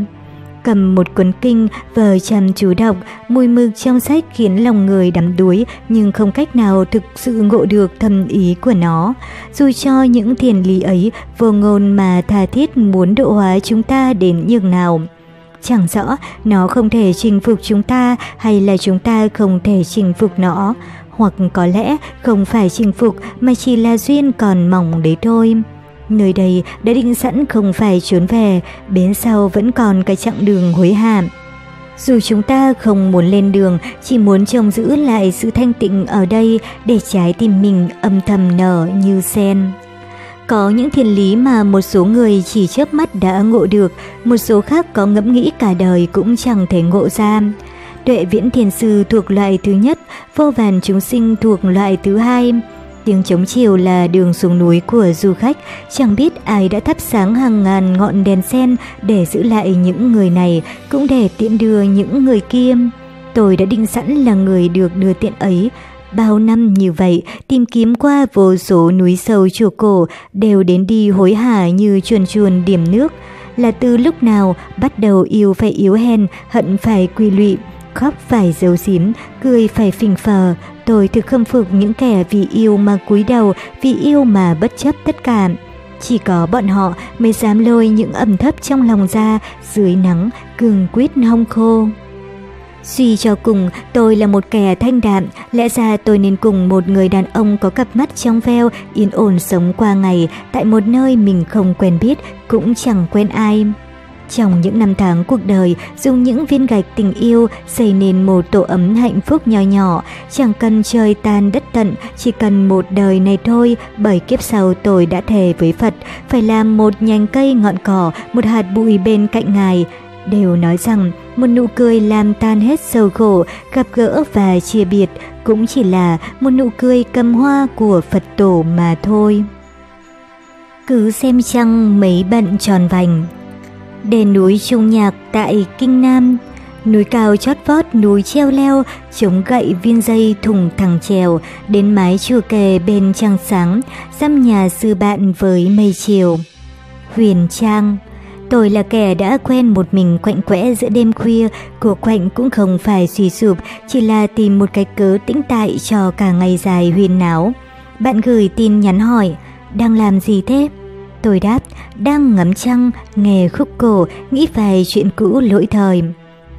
Cầm một cuốn kinh, vờ chăm chú đọc, mùi mực trong sách khiến lòng người đắm đuối nhưng không cách nào thực sự ngộ được thâm ý của nó. Dù cho những thiền lý ấy vô ngôn mà tha thiết muốn độ hóa chúng ta đến nhường nào. Chẳng rõ nó không thể chinh phục chúng ta hay là chúng ta không thể chinh phục nó. Hoặc có lẽ không phải chinh phục mà chỉ là duyên còn mỏng đấy thôi. Nơi đây đã định sẵn không phải trốn về, bến sau vẫn còn cái chặng đường hối hàm. Dù chúng ta không muốn lên đường, chỉ muốn trông giữ lại sự thanh tịnh ở đây để trái tim mình âm thầm nở như sen. Có những thiên lý mà một số người chỉ chớp mắt đã ngộ được, một số khác có ngẫm nghĩ cả đời cũng chẳng thể ngộ ra. Tuệ viễn thiền sư thuộc loại thứ nhất, vô vàn chúng sinh thuộc loại thứ hai. Tiếng chống chiều là đường xuống núi của du khách, chẳng biết ai đã thắp sáng hàng ngàn ngọn đèn sen để giữ lại những người này, cũng để tiện đưa những người kia. Tôi đã định sẵn là người được đưa tiện ấy, Bao năm như vậy, tìm kiếm qua vô số núi sâu chùa cổ, đều đến đi hối hả như chuồn chuồn điểm nước. Là từ lúc nào bắt đầu yêu phải yếu hèn, hận phải quy lụy, khóc phải giấu giếm, cười phải phình phờ. Tôi thực khâm phục những kẻ vì yêu mà cúi đầu, vì yêu mà bất chấp tất cả. Chỉ có bọn họ mới dám lôi những ẩm thấp trong lòng ra, dưới nắng, cường quyết hong khô. Suy cho cùng, tôi là một kẻ thanh đạm, lẽ ra tôi nên cùng một người đàn ông có cặp mắt trong veo, yên ổn sống qua ngày, tại một nơi mình không quen biết, cũng chẳng quen ai. Trong những năm tháng cuộc đời, dùng những viên gạch tình yêu xây nên một tổ ấm hạnh phúc nhỏ nhỏ, chẳng cần trời tan đất tận, chỉ cần một đời này thôi, bởi kiếp sau tôi đã thề với Phật, phải làm một nhành cây ngọn cỏ, một hạt bụi bên cạnh ngài, đều nói rằng một nụ cười làm tan hết sầu khổ, gặp gỡ và chia biệt cũng chỉ là một nụ cười cầm hoa của Phật tổ mà thôi. Cứ xem chăng mấy bận tròn vành. Đền núi Trung Nhạc tại Kinh Nam, núi cao chót vót núi treo leo, chống gậy viên dây thùng thẳng trèo, đến mái chùa kề bên trăng sáng, dăm nhà sư bạn với mây chiều. Huyền Trang Tôi là kẻ đã quen một mình quạnh quẽ giữa đêm khuya, của quạnh cũng không phải suy sụp, chỉ là tìm một cái cớ tĩnh tại cho cả ngày dài huyền náo. Bạn gửi tin nhắn hỏi, đang làm gì thế? Tôi đáp, đang ngắm trăng, nghe khúc cổ, nghĩ về chuyện cũ lỗi thời.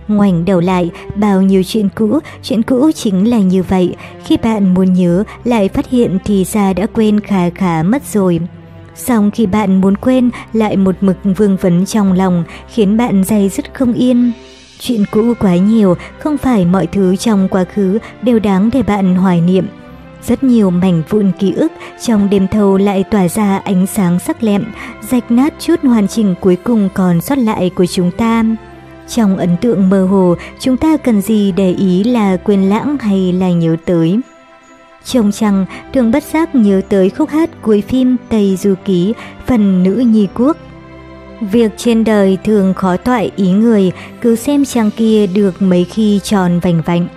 Ngoảnh đầu lại, bao nhiêu chuyện cũ, chuyện cũ chính là như vậy. Khi bạn muốn nhớ, lại phát hiện thì ra đã quên khá khá mất rồi. Xong khi bạn muốn quên lại một mực vương vấn trong lòng khiến bạn dày dứt không yên. Chuyện cũ quá nhiều, không phải mọi thứ trong quá khứ đều đáng để bạn hoài niệm. Rất nhiều mảnh vụn ký ức trong đêm thâu lại tỏa ra ánh sáng sắc lẹm, rạch nát chút hoàn chỉnh cuối cùng còn sót lại của chúng ta. Trong ấn tượng mơ hồ, chúng ta cần gì để ý là quên lãng hay là nhớ tới. Trông chăng thường bất giác nhớ tới khúc hát cuối phim Tây Du Ký, phần nữ nhi quốc. Việc trên đời thường khó toại ý người, cứ xem chàng kia được mấy khi tròn vành vạnh.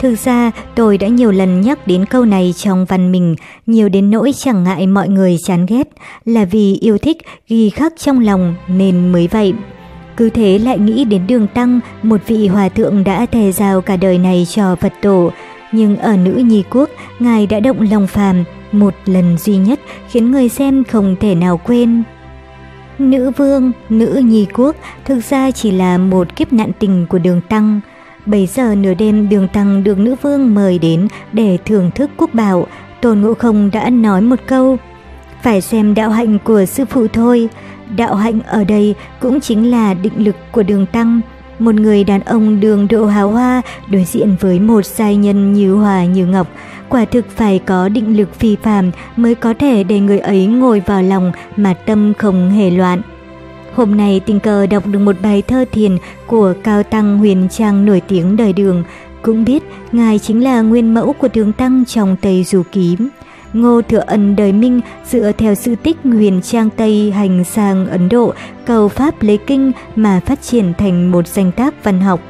Thực ra, tôi đã nhiều lần nhắc đến câu này trong văn mình, nhiều đến nỗi chẳng ngại mọi người chán ghét, là vì yêu thích ghi khắc trong lòng nên mới vậy. Cứ thế lại nghĩ đến đường tăng, một vị hòa thượng đã thề giao cả đời này cho Phật tổ, nhưng ở nữ nhi quốc, Ngài đã động lòng phàm, một lần duy nhất khiến người xem không thể nào quên. Nữ vương, nữ nhi quốc thực ra chỉ là một kiếp nạn tình của đường tăng. Bây giờ nửa đêm đường tăng được nữ vương mời đến để thưởng thức quốc bảo, Tôn Ngộ Không đã nói một câu. Phải xem đạo hạnh của sư phụ thôi, đạo hạnh ở đây cũng chính là định lực của đường tăng, một người đàn ông đường độ hào hoa đối diện với một giai nhân như hòa như ngọc, quả thực phải có định lực phi phàm mới có thể để người ấy ngồi vào lòng mà tâm không hề loạn. Hôm nay tình cờ đọc được một bài thơ thiền của Cao Tăng Huyền Trang nổi tiếng đời đường, cũng biết ngài chính là nguyên mẫu của đường tăng trong Tây Du Ký. Ngô Thừa Ân đời Minh dựa theo sự tích huyền trang Tây hành sang Ấn Độ, cầu Pháp lấy kinh mà phát triển thành một danh tác văn học.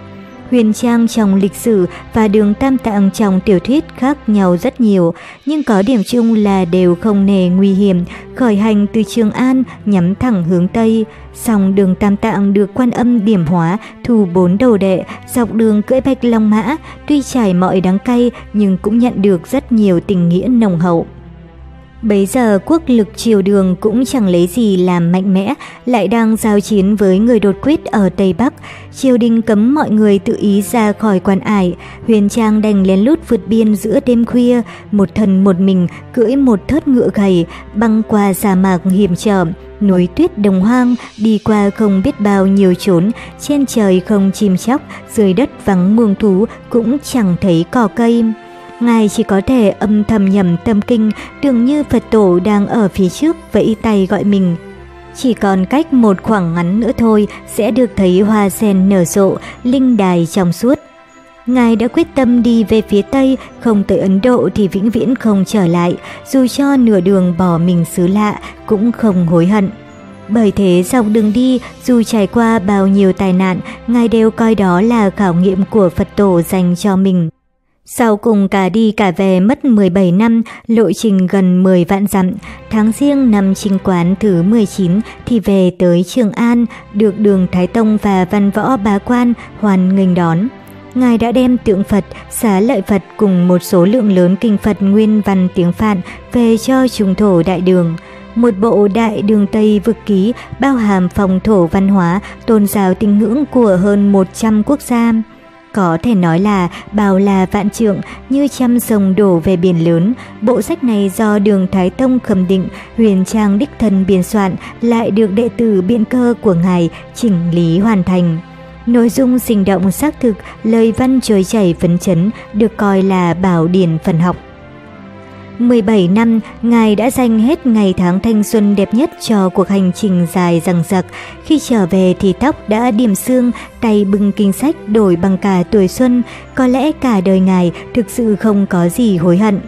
Huyền trang trong lịch sử và đường tam tạng trong tiểu thuyết khác nhau rất nhiều, nhưng có điểm chung là đều không nề nguy hiểm, khởi hành từ Trường An nhắm thẳng hướng Tây. Song đường tam tạng được quan âm điểm hóa, thu bốn đầu đệ, dọc đường cưỡi bạch long mã, tuy trải mọi đắng cay nhưng cũng nhận được rất nhiều tình nghĩa nồng hậu. Bấy giờ quốc lực triều đường cũng chẳng lấy gì làm mạnh mẽ, lại đang giao chiến với người đột quyết ở Tây Bắc. Triều đình cấm mọi người tự ý ra khỏi quan ải, huyền trang đành lén lút vượt biên giữa đêm khuya, một thần một mình cưỡi một thớt ngựa gầy, băng qua sa mạc hiểm trở, núi tuyết đồng hoang, đi qua không biết bao nhiêu chốn, trên trời không chim chóc, dưới đất vắng muông thú cũng chẳng thấy cỏ cây. Ngài chỉ có thể âm thầm nhầm tâm kinh, tưởng như Phật tổ đang ở phía trước vẫy tay gọi mình. Chỉ còn cách một khoảng ngắn nữa thôi sẽ được thấy hoa sen nở rộ, linh đài trong suốt. Ngài đã quyết tâm đi về phía Tây, không tới Ấn Độ thì vĩnh viễn không trở lại, dù cho nửa đường bỏ mình xứ lạ cũng không hối hận. Bởi thế dọc đường đi, dù trải qua bao nhiêu tai nạn, Ngài đều coi đó là khảo nghiệm của Phật tổ dành cho mình. Sau cùng cả đi cả về mất 17 năm, lộ trình gần 10 vạn dặm. Tháng riêng năm trinh quán thứ 19 thì về tới Trường An, được đường Thái Tông và văn võ bá quan hoàn nghênh đón. Ngài đã đem tượng Phật, xá lợi Phật cùng một số lượng lớn kinh Phật nguyên văn tiếng Phạn về cho trùng thổ đại đường. Một bộ đại đường Tây vực ký bao hàm phòng thổ văn hóa, tôn giáo tín ngưỡng của hơn 100 quốc gia. Có thể nói là bao là vạn trượng như trăm sông đổ về biển lớn. Bộ sách này do đường Thái Tông khâm định, huyền trang đích thân biên soạn lại được đệ tử biện cơ của ngài chỉnh lý hoàn thành. Nội dung sinh động xác thực, lời văn trôi chảy phấn chấn, được coi là bảo điển phần học. 17 năm, Ngài đã dành hết ngày tháng thanh xuân đẹp nhất cho cuộc hành trình dài dằng dặc. Khi trở về thì tóc đã điểm xương, tay bưng kinh sách đổi bằng cả tuổi xuân. Có lẽ cả đời Ngài thực sự không có gì hối hận.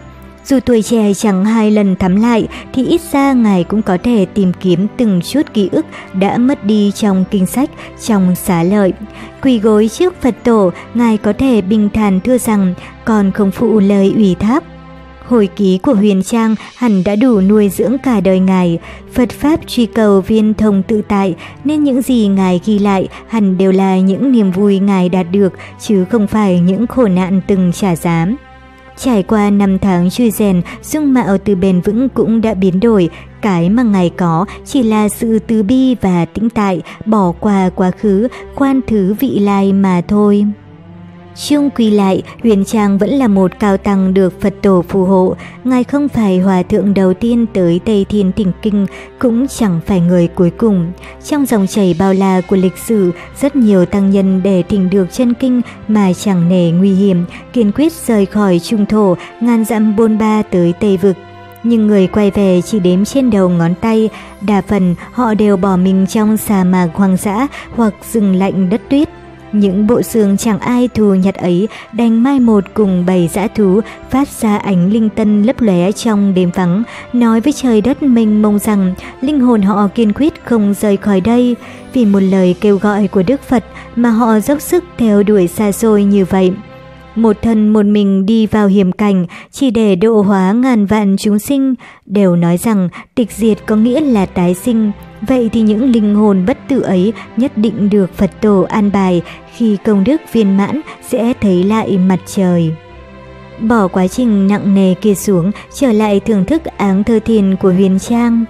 Dù tuổi trẻ chẳng hai lần thắm lại thì ít ra Ngài cũng có thể tìm kiếm từng chút ký ức đã mất đi trong kinh sách, trong xá lợi. Quỳ gối trước Phật tổ, Ngài có thể bình thản thưa rằng còn không phụ lời ủy thác Hồi ký của Huyền Trang hẳn đã đủ nuôi dưỡng cả đời ngài. Phật Pháp truy cầu viên thông tự tại, nên những gì ngài ghi lại hẳn đều là những niềm vui ngài đạt được, chứ không phải những khổ nạn từng trả giá. Trải qua năm tháng chui rèn, dung mạo từ bền vững cũng đã biến đổi. Cái mà ngài có chỉ là sự từ bi và tĩnh tại, bỏ qua quá khứ, khoan thứ vị lai mà thôi. Chung quy lại, Huyền Trang vẫn là một cao tăng được Phật tổ phù hộ. Ngài không phải hòa thượng đầu tiên tới Tây Thiên Tỉnh Kinh, cũng chẳng phải người cuối cùng. Trong dòng chảy bao la của lịch sử, rất nhiều tăng nhân để thỉnh được chân kinh mà chẳng nề nguy hiểm, kiên quyết rời khỏi trung thổ, ngàn dặm bôn ba tới Tây Vực. Nhưng người quay về chỉ đếm trên đầu ngón tay, đa phần họ đều bỏ mình trong sa mạc hoang dã hoặc rừng lạnh đất tuyết. Những bộ xương chẳng ai thù nhặt ấy đành mai một cùng bầy dã thú phát ra ánh linh tân lấp lóe trong đêm vắng, nói với trời đất mênh mông rằng linh hồn họ kiên quyết không rời khỏi đây. Vì một lời kêu gọi của Đức Phật mà họ dốc sức theo đuổi xa xôi như vậy. Một thân một mình đi vào hiểm cảnh chỉ để độ hóa ngàn vạn chúng sinh, đều nói rằng tịch diệt có nghĩa là tái sinh. Vậy thì những linh hồn bất tử ấy nhất định được Phật tổ an bài khi công đức viên mãn sẽ thấy lại mặt trời. Bỏ quá trình nặng nề kia xuống, trở lại thưởng thức áng thơ thiền của huyền trang.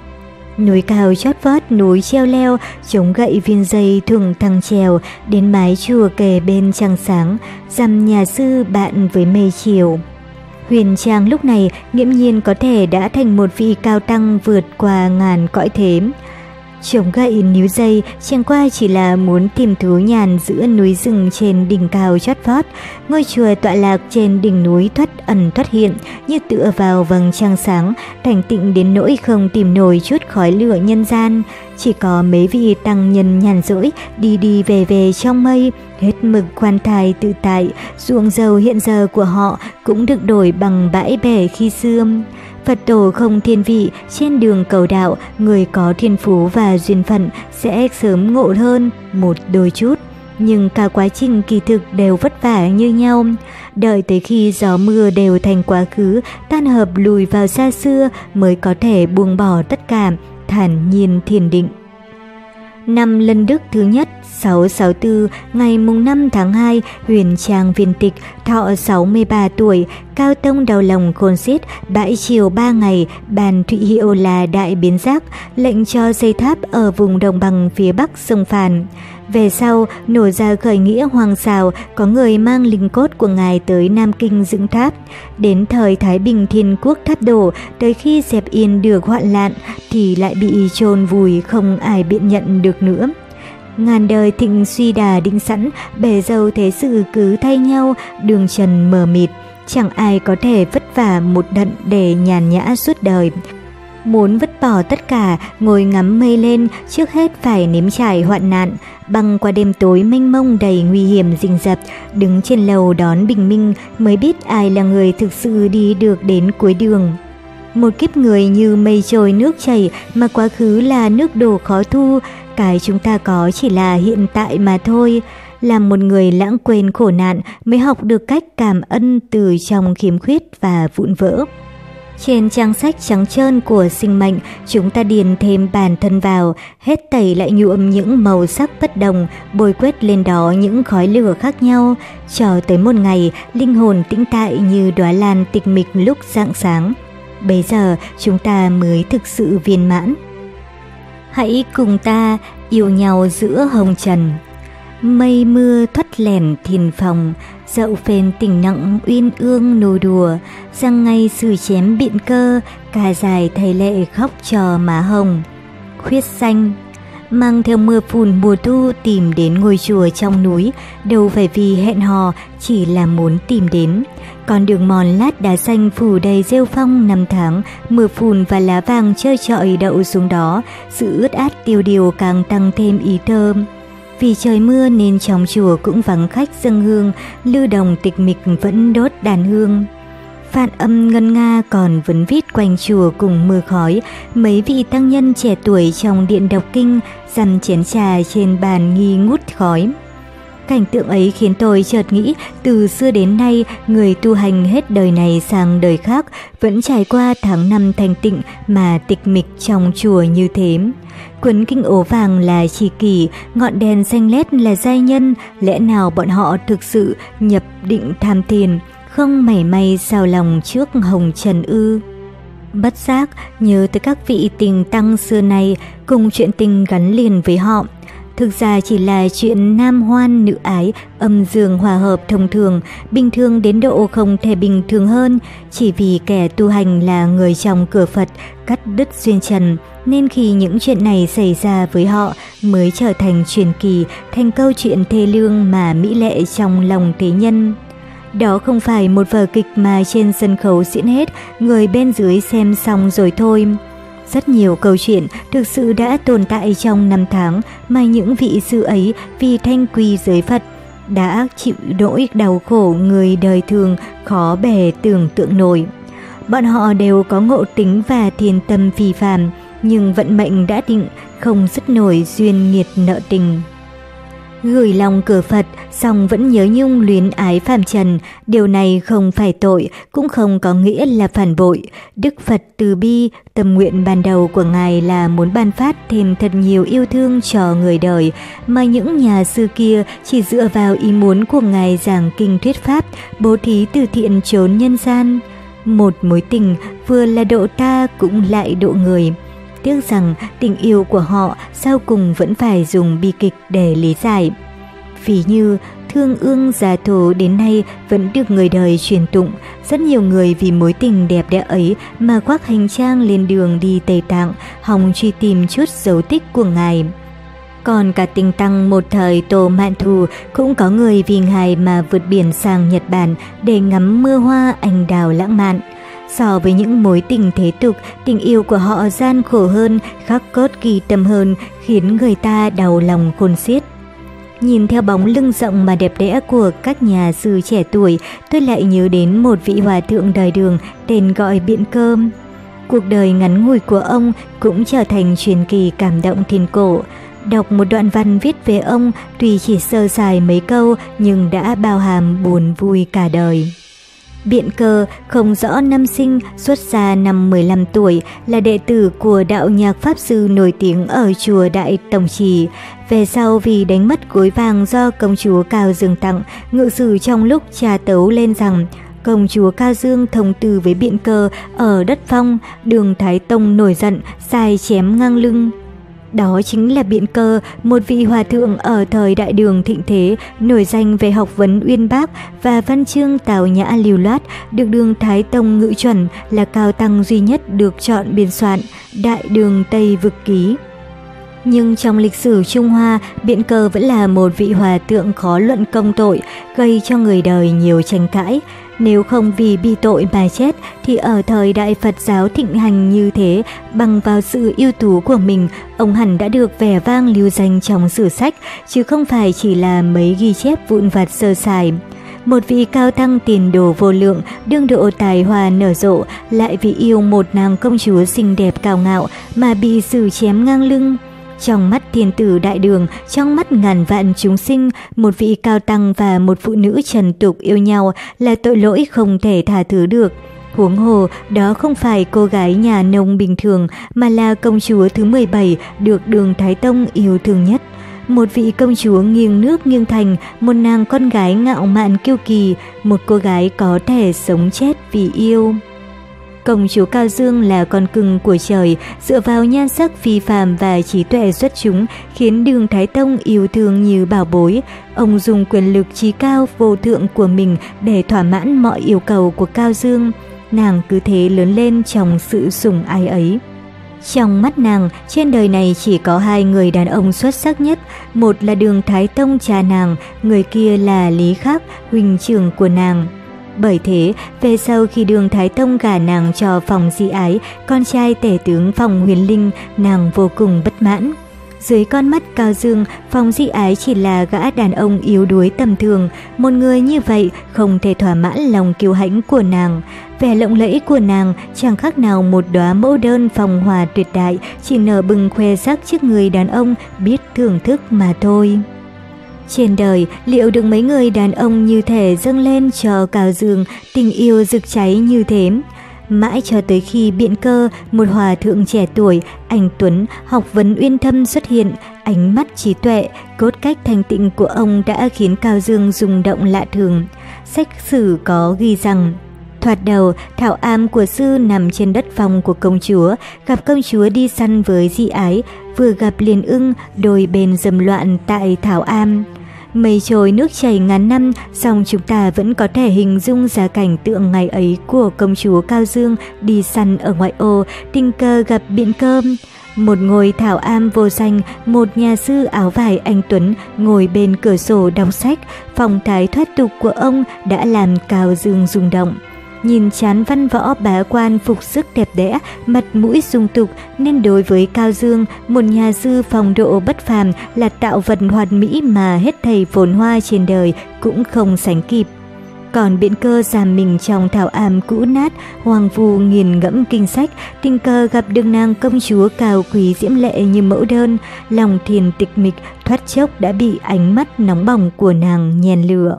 Núi cao chót vót núi treo leo, chống gậy viên dây thường thăng trèo, đến mái chùa kề bên trăng sáng, dằm nhà sư bạn với mây chiều. Huyền Trang lúc này nghiễm nhiên có thể đã thành một vị cao tăng vượt qua ngàn cõi thế. Chống gậy níu dây chẳng qua chỉ là muốn tìm thú nhàn giữa núi rừng trên đỉnh cao chót vót. Ngôi chùa tọa lạc trên đỉnh núi thoát ẩn thoát hiện như tựa vào vầng trăng sáng, thành tịnh đến nỗi không tìm nổi chút khói lửa nhân gian. Chỉ có mấy vị tăng nhân nhàn rỗi đi đi về về trong mây, hết mực quan tài tự tại, ruộng dầu hiện giờ của họ cũng được đổi bằng bãi bể khi xưa. Phật tổ không thiên vị, trên đường cầu đạo, người có thiên phú và duyên phận sẽ sớm ngộ hơn một đôi chút. Nhưng cả quá trình kỳ thực đều vất vả như nhau. Đợi tới khi gió mưa đều thành quá khứ, tan hợp lùi vào xa xưa mới có thể buông bỏ tất cả, thản nhiên thiền định. Năm Lân Đức thứ nhất 664 ngày mùng 5 tháng 2, huyền trang viên tịch, thọ 63 tuổi, cao tông đầu lòng khôn xiết, bãi chiều 3 ngày, bàn thụy hiệu là đại biến giác, lệnh cho xây tháp ở vùng đồng bằng phía bắc sông Phàn. Về sau, nổ ra khởi nghĩa hoàng xào, có người mang linh cốt của ngài tới Nam Kinh dựng tháp. Đến thời Thái Bình Thiên Quốc tháp đổ, tới khi dẹp yên được hoạn lạn, thì lại bị chôn vùi không ai biện nhận được nữa. Ngàn đời thịnh suy đà định sẵn, bể dâu thế sự cứ thay nhau, đường trần mờ mịt. Chẳng ai có thể vất vả một đận để nhàn nhã suốt đời. Muốn vứt bỏ tất cả, ngồi ngắm mây lên, trước hết phải nếm trải hoạn nạn, băng qua đêm tối mênh mông đầy nguy hiểm rình rập, đứng trên lầu đón bình minh mới biết ai là người thực sự đi được đến cuối đường. Một kiếp người như mây trôi nước chảy mà quá khứ là nước đổ khó thu, cái chúng ta có chỉ là hiện tại mà thôi. Làm một người lãng quên khổ nạn mới học được cách cảm ân từ trong khiếm khuyết và vụn vỡ. Trên trang sách trắng trơn của sinh mệnh, chúng ta điền thêm bản thân vào, hết tẩy lại nhuộm những màu sắc bất đồng, bồi quét lên đó những khói lửa khác nhau, cho tới một ngày, linh hồn tĩnh tại như đóa lan tịch mịch lúc rạng sáng. Bây giờ, chúng ta mới thực sự viên mãn. Hãy cùng ta yêu nhau giữa hồng trần. Mây mưa thoát lẻn thiền phòng, dậu phèn tình nặng uyên ương nô đùa, răng ngay xử chém biện cơ, cà dài thầy lệ khóc trò má hồng. Khuyết xanh mang theo mưa phùn mùa thu tìm đến ngôi chùa trong núi, đâu phải vì hẹn hò, chỉ là muốn tìm đến. Con đường mòn lát đá xanh phủ đầy rêu phong năm tháng, mưa phùn và lá vàng chơi trọi đậu xuống đó, sự ướt át tiêu điều càng tăng thêm ý thơm. Vì trời mưa nên trong chùa cũng vắng khách dâng hương, lưu đồng tịch mịch vẫn đốt đàn hương. Phạn âm ngân nga còn vấn vít quanh chùa cùng mưa khói, mấy vị tăng nhân trẻ tuổi trong điện đọc kinh, dằn chén trà trên bàn nghi ngút khói. Cảnh tượng ấy khiến tôi chợt nghĩ từ xưa đến nay người tu hành hết đời này sang đời khác vẫn trải qua tháng năm thanh tịnh mà tịch mịch trong chùa như thế. Quấn kinh ố vàng là trì kỷ, ngọn đèn xanh lét là giai nhân, lẽ nào bọn họ thực sự nhập định tham tiền, không mảy may sao lòng trước hồng trần ư. Bất giác nhớ tới các vị tình tăng xưa này cùng chuyện tình gắn liền với họ. Thực ra chỉ là chuyện nam hoan nữ ái, âm dương hòa hợp thông thường, bình thường đến độ không thể bình thường hơn, chỉ vì kẻ tu hành là người trong cửa Phật, cắt đứt duyên trần, nên khi những chuyện này xảy ra với họ mới trở thành truyền kỳ, thành câu chuyện thê lương mà mỹ lệ trong lòng thế nhân. Đó không phải một vở kịch mà trên sân khấu diễn hết, người bên dưới xem xong rồi thôi. Rất nhiều câu chuyện thực sự đã tồn tại trong năm tháng mà những vị sư ấy vì thanh quy giới Phật đã chịu nỗi đau khổ người đời thường khó bề tưởng tượng nổi. Bọn họ đều có ngộ tính và thiền tâm phi phàm, nhưng vận mệnh đã định không dứt nổi duyên nghiệt nợ tình. Gửi lòng cửa Phật, song vẫn nhớ nhung luyến ái phàm trần, điều này không phải tội, cũng không có nghĩa là phản bội. Đức Phật từ bi, tâm nguyện ban đầu của Ngài là muốn ban phát thêm thật nhiều yêu thương cho người đời, mà những nhà sư kia chỉ dựa vào ý muốn của Ngài giảng kinh thuyết pháp, bố thí từ thiện trốn nhân gian. Một mối tình vừa là độ ta cũng lại độ người. Tiếc rằng tình yêu của họ sau cùng vẫn phải dùng bi kịch để lý giải. Vì như thương ương già thù đến nay vẫn được người đời truyền tụng, rất nhiều người vì mối tình đẹp đẽ ấy mà khoác hành trang lên đường đi Tây Tạng, hòng truy tìm chút dấu tích của ngài. Còn cả tình tăng một thời Tô Mạn Thù cũng có người vì ngài mà vượt biển sang Nhật Bản để ngắm mưa hoa anh đào lãng mạn. So với những mối tình thế tục, tình yêu của họ gian khổ hơn, khắc cốt kỳ tâm hơn, khiến người ta đau lòng khôn xiết. Nhìn theo bóng lưng rộng mà đẹp đẽ của các nhà sư trẻ tuổi, tôi lại nhớ đến một vị hòa thượng đời đường tên gọi Biện Cơm. Cuộc đời ngắn ngủi của ông cũng trở thành truyền kỳ cảm động thiên cổ. Đọc một đoạn văn viết về ông tuy chỉ sơ sài mấy câu nhưng đã bao hàm buồn vui cả đời. Biện cơ không rõ năm sinh, xuất gia năm 15 tuổi, là đệ tử của đạo nhạc Pháp Sư nổi tiếng ở chùa Đại Tổng Trì. Về sau vì đánh mất gối vàng do công chúa Cao Dương tặng, ngự sử trong lúc trà tấu lên rằng công chúa Cao Dương thông tư với biện cơ ở đất phong, đường Thái Tông nổi giận, sai chém ngang lưng đó chính là Biện Cơ, một vị hòa thượng ở thời đại đường thịnh thế, nổi danh về học vấn uyên bác và văn chương tào nhã lưu loát, được đường Thái Tông ngự chuẩn là cao tăng duy nhất được chọn biên soạn Đại đường Tây Vực Ký. Nhưng trong lịch sử Trung Hoa, Biện Cơ vẫn là một vị hòa thượng khó luận công tội, gây cho người đời nhiều tranh cãi. Nếu không vì bị tội mà chết thì ở thời đại Phật giáo thịnh hành như thế, bằng vào sự ưu tú của mình, ông hẳn đã được vẻ vang lưu danh trong sử sách, chứ không phải chỉ là mấy ghi chép vụn vặt sơ sài. Một vị cao tăng tiền đồ vô lượng, đương độ tài hoa nở rộ, lại vì yêu một nàng công chúa xinh đẹp cao ngạo mà bị xử chém ngang lưng. Trong mắt thiên tử đại đường, trong mắt ngàn vạn chúng sinh, một vị cao tăng và một phụ nữ trần tục yêu nhau là tội lỗi không thể tha thứ được. Huống hồ, đó không phải cô gái nhà nông bình thường mà là công chúa thứ 17 được đường Thái Tông yêu thương nhất. Một vị công chúa nghiêng nước nghiêng thành, một nàng con gái ngạo mạn kiêu kỳ, một cô gái có thể sống chết vì yêu. Công chúa Cao Dương là con cưng của trời, dựa vào nhan sắc phi phàm và trí tuệ xuất chúng, khiến đường Thái Tông yêu thương như bảo bối. Ông dùng quyền lực trí cao vô thượng của mình để thỏa mãn mọi yêu cầu của Cao Dương. Nàng cứ thế lớn lên trong sự sủng ai ấy. Trong mắt nàng, trên đời này chỉ có hai người đàn ông xuất sắc nhất, một là đường Thái Tông cha nàng, người kia là Lý Khắc, huynh trưởng của nàng. Bởi thế, về sau khi đường Thái Tông gả nàng cho phòng di ái, con trai tể tướng phòng huyền linh, nàng vô cùng bất mãn. Dưới con mắt cao dương, phòng di ái chỉ là gã đàn ông yếu đuối tầm thường. Một người như vậy không thể thỏa mãn lòng kiêu hãnh của nàng. Vẻ lộng lẫy của nàng chẳng khác nào một đóa mẫu đơn phòng hòa tuyệt đại, chỉ nở bừng khoe sắc trước người đàn ông biết thưởng thức mà thôi. Trên đời, liệu được mấy người đàn ông như thể dâng lên cho Cao Dương tình yêu rực cháy như thế? Mãi cho tới khi biện cơ, một hòa thượng trẻ tuổi, anh Tuấn, học vấn uyên thâm xuất hiện, ánh mắt trí tuệ, cốt cách thanh tịnh của ông đã khiến Cao Dương rung động lạ thường. Sách sử có ghi rằng, Thoạt đầu, thảo am của sư nằm trên đất phòng của công chúa, gặp công chúa đi săn với di ái, vừa gặp liền ưng, đôi bên dầm loạn tại thảo am. Mây trôi nước chảy ngàn năm, song chúng ta vẫn có thể hình dung ra cảnh tượng ngày ấy của công chúa Cao Dương đi săn ở ngoại ô, tình cờ gặp biện cơm. Một ngôi thảo am vô danh, một nhà sư áo vải anh Tuấn ngồi bên cửa sổ đọc sách, phong thái thoát tục của ông đã làm Cao Dương rung động. Nhìn chán văn võ bá quan phục sức đẹp đẽ, mặt mũi dung tục nên đối với Cao Dương, một nhà sư phong độ bất phàm là tạo vật hoàn mỹ mà hết thầy phồn hoa trên đời cũng không sánh kịp. Còn biện cơ giam mình trong thảo am cũ nát, hoàng phù nghiền ngẫm kinh sách, tình cờ gặp được nàng công chúa cao quý diễm lệ như mẫu đơn, lòng thiền tịch mịch thoát chốc đã bị ánh mắt nóng bỏng của nàng nhen lửa.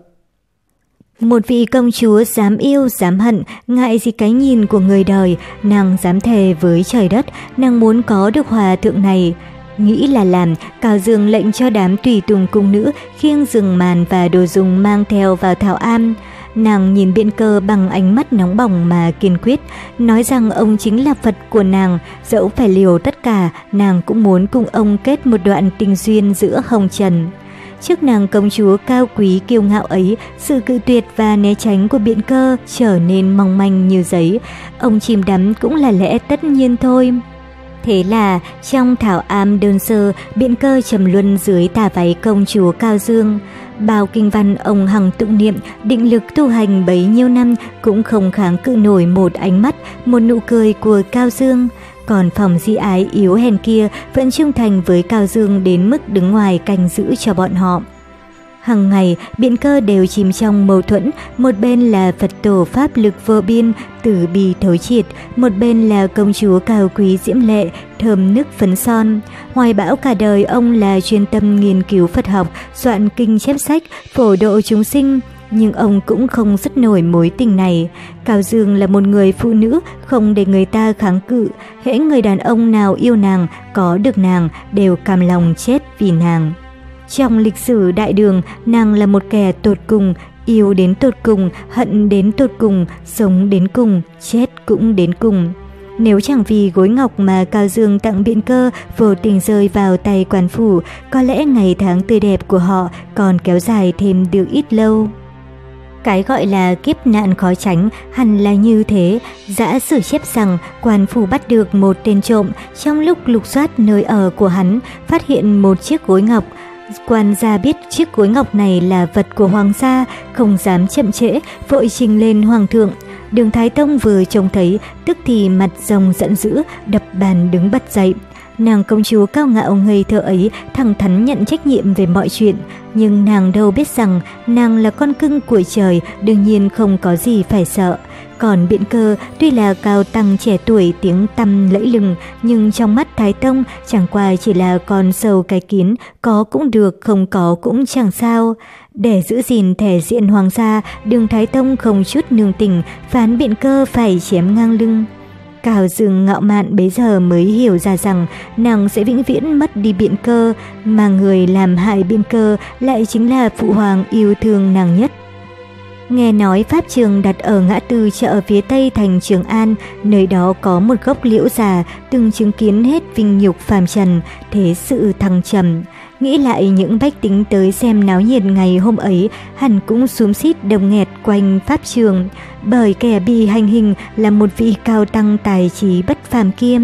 Một vị công chúa dám yêu, dám hận, ngại gì cái nhìn của người đời, nàng dám thề với trời đất, nàng muốn có được hòa thượng này. Nghĩ là làm, Cao Dương lệnh cho đám tùy tùng cung nữ khiêng rừng màn và đồ dùng mang theo vào thảo am. Nàng nhìn biện cơ bằng ánh mắt nóng bỏng mà kiên quyết, nói rằng ông chính là Phật của nàng, dẫu phải liều tất cả, nàng cũng muốn cùng ông kết một đoạn tình duyên giữa hồng trần. Trước nàng công chúa cao quý kiêu ngạo ấy, sự cự tuyệt và né tránh của biện cơ trở nên mong manh như giấy. Ông chìm đắm cũng là lẽ tất nhiên thôi. Thế là trong thảo am đơn sơ, biện cơ trầm luân dưới tà váy công chúa Cao Dương. Bao kinh văn ông hằng tụng niệm, định lực tu hành bấy nhiêu năm cũng không kháng cự nổi một ánh mắt, một nụ cười của Cao Dương. Còn phòng di ái yếu hèn kia vẫn trung thành với Cao Dương đến mức đứng ngoài canh giữ cho bọn họ. Hằng ngày, biện cơ đều chìm trong mâu thuẫn, một bên là Phật tổ Pháp lực vô biên, tử bì thấu triệt, một bên là công chúa cao quý diễm lệ, thơm nước phấn son. Hoài bão cả đời ông là chuyên tâm nghiên cứu Phật học, soạn kinh chép sách, phổ độ chúng sinh, nhưng ông cũng không dứt nổi mối tình này. Cao Dương là một người phụ nữ không để người ta kháng cự, hễ người đàn ông nào yêu nàng, có được nàng đều cam lòng chết vì nàng. Trong lịch sử đại đường, nàng là một kẻ tột cùng, yêu đến tột cùng, hận đến tột cùng, sống đến cùng, chết cũng đến cùng. Nếu chẳng vì gối ngọc mà Cao Dương tặng biện cơ vô tình rơi vào tay quan phủ, có lẽ ngày tháng tươi đẹp của họ còn kéo dài thêm được ít lâu. Cái gọi là kiếp nạn khó tránh hẳn là như thế. Giã sử chép rằng quan phủ bắt được một tên trộm trong lúc lục soát nơi ở của hắn, phát hiện một chiếc gối ngọc. Quan gia biết chiếc gối ngọc này là vật của hoàng gia, không dám chậm trễ, vội trình lên hoàng thượng. Đường Thái Tông vừa trông thấy, tức thì mặt rồng giận dữ, đập bàn đứng bật dậy. Nàng công chúa cao ngạo ngây thơ ấy thẳng thắn nhận trách nhiệm về mọi chuyện, nhưng nàng đâu biết rằng nàng là con cưng của trời, đương nhiên không có gì phải sợ. Còn biện cơ tuy là cao tăng trẻ tuổi tiếng tăm lẫy lừng, nhưng trong mắt Thái Tông chẳng qua chỉ là con sâu cái kiến, có cũng được, không có cũng chẳng sao. Để giữ gìn thể diện hoàng gia, đường Thái Tông không chút nương tình, phán biện cơ phải chém ngang lưng. Cao Dương ngạo mạn bấy giờ mới hiểu ra rằng nàng sẽ vĩnh viễn mất đi biện cơ, mà người làm hại biện cơ lại chính là phụ hoàng yêu thương nàng nhất. Nghe nói Pháp Trường đặt ở ngã tư chợ phía tây thành Trường An, nơi đó có một gốc liễu già từng chứng kiến hết vinh nhục phàm trần, thế sự thăng trầm. Nghĩ lại những bách tính tới xem náo nhiệt ngày hôm ấy, hẳn cũng xúm xít đồng nghẹt quanh Pháp Trường, bởi kẻ bị hành hình là một vị cao tăng tài trí bất phàm kiêm.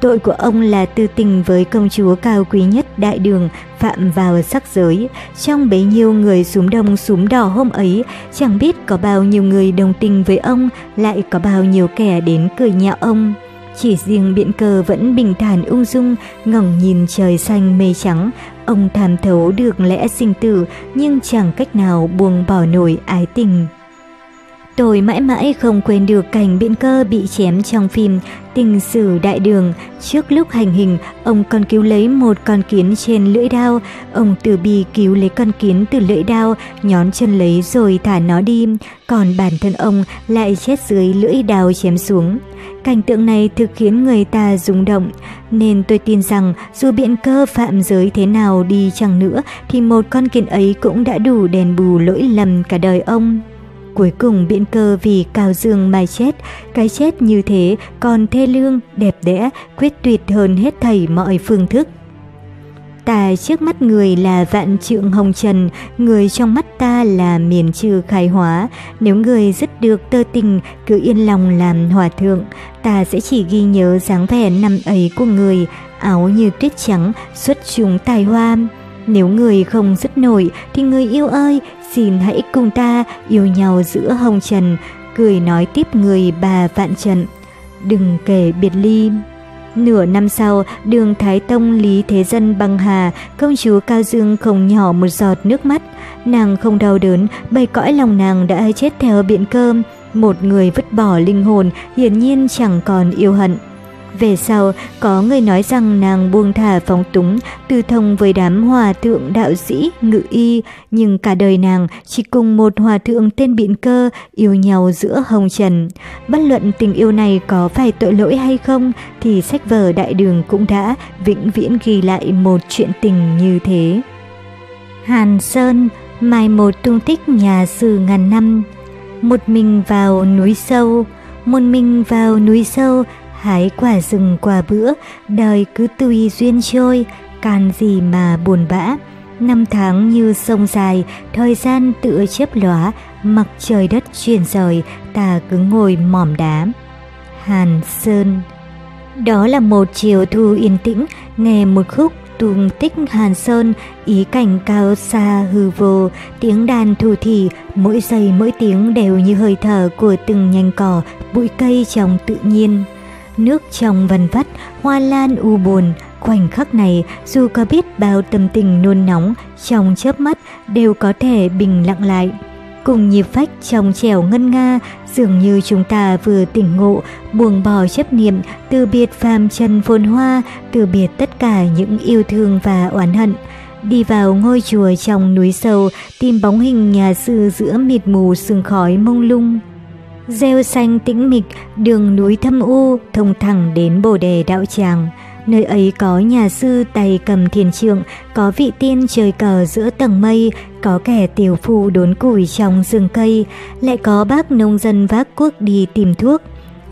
Tội của ông là tư tình với công chúa cao quý nhất đại đường, phạm vào sắc giới. Trong bấy nhiêu người xúm đông xúm đỏ hôm ấy, chẳng biết có bao nhiêu người đồng tình với ông, lại có bao nhiêu kẻ đến cười nhạo ông. Chỉ riêng biện cờ vẫn bình thản ung dung, ngẩng nhìn trời xanh mây trắng. Ông tham thấu được lẽ sinh tử, nhưng chẳng cách nào buông bỏ nổi ái tình. Tôi mãi mãi không quên được cảnh biện cơ bị chém trong phim Tình sử đại đường. Trước lúc hành hình, ông còn cứu lấy một con kiến trên lưỡi đao. Ông từ bi cứu lấy con kiến từ lưỡi đao, nhón chân lấy rồi thả nó đi. Còn bản thân ông lại chết dưới lưỡi đao chém xuống. Cảnh tượng này thực khiến người ta rung động, nên tôi tin rằng dù biện cơ phạm giới thế nào đi chăng nữa thì một con kiến ấy cũng đã đủ đền bù lỗi lầm cả đời ông. Cuối cùng biện cơ vì Cao Dương mai chết, cái chết như thế còn thê lương, đẹp đẽ, quyết tuyệt hơn hết thảy mọi phương thức. Ta trước mắt người là vạn trượng hồng trần, người trong mắt ta là miền trừ khai hóa. Nếu người dứt được tơ tình, cứ yên lòng làm hòa thượng, ta sẽ chỉ ghi nhớ dáng vẻ năm ấy của người, áo như tuyết trắng, xuất chúng tài hoa. Nếu người không dứt nổi thì người yêu ơi, xin hãy cùng ta yêu nhau giữa hồng trần, cười nói tiếp người bà vạn trận. Đừng kể biệt ly. Nửa năm sau, đường Thái Tông Lý Thế Dân băng hà, công chúa Cao Dương không nhỏ một giọt nước mắt. Nàng không đau đớn, bày cõi lòng nàng đã chết theo biện cơm. Một người vứt bỏ linh hồn, hiển nhiên chẳng còn yêu hận. Về sau, có người nói rằng nàng buông thả phóng túng, tư thông với đám hòa thượng đạo sĩ, ngự y, nhưng cả đời nàng chỉ cùng một hòa thượng tên biện cơ yêu nhau giữa hồng trần. Bất luận tình yêu này có phải tội lỗi hay không, thì sách vở đại đường cũng đã vĩnh viễn ghi lại một chuyện tình như thế. Hàn Sơn, mai một tung tích nhà sư ngàn năm, một mình vào núi sâu, một mình vào núi sâu, Hái quả rừng quả bữa, đời cứ tùy duyên trôi, can gì mà buồn bã. Năm tháng như sông dài, thời gian tựa chớp lóa, mặc trời đất chuyển rời, ta cứ ngồi mỏm đá. Hàn Sơn Đó là một chiều thu yên tĩnh, nghe một khúc tuồng tích Hàn Sơn, ý cảnh cao xa hư vô, tiếng đàn thủ thỉ, mỗi giây mỗi tiếng đều như hơi thở của từng nhành cỏ, bụi cây trong tự nhiên. Nước trong vần vắt, hoa lan u buồn, khoảnh khắc này dù có biết bao tâm tình nôn nóng, trong chớp mắt đều có thể bình lặng lại. Cùng nhịp phách trong trẻo ngân nga, dường như chúng ta vừa tỉnh ngộ, buông bỏ chấp niệm, từ biệt phàm trần phồn hoa, từ biệt tất cả những yêu thương và oán hận. Đi vào ngôi chùa trong núi sâu, tìm bóng hình nhà sư giữa mịt mù sương khói mông lung. Rêu xanh tĩnh mịch, đường núi thâm u, thông thẳng đến bồ đề đạo tràng. Nơi ấy có nhà sư tay cầm thiền trượng, có vị tiên trời cờ giữa tầng mây, có kẻ tiểu phu đốn củi trong rừng cây, lại có bác nông dân vác cuốc đi tìm thuốc.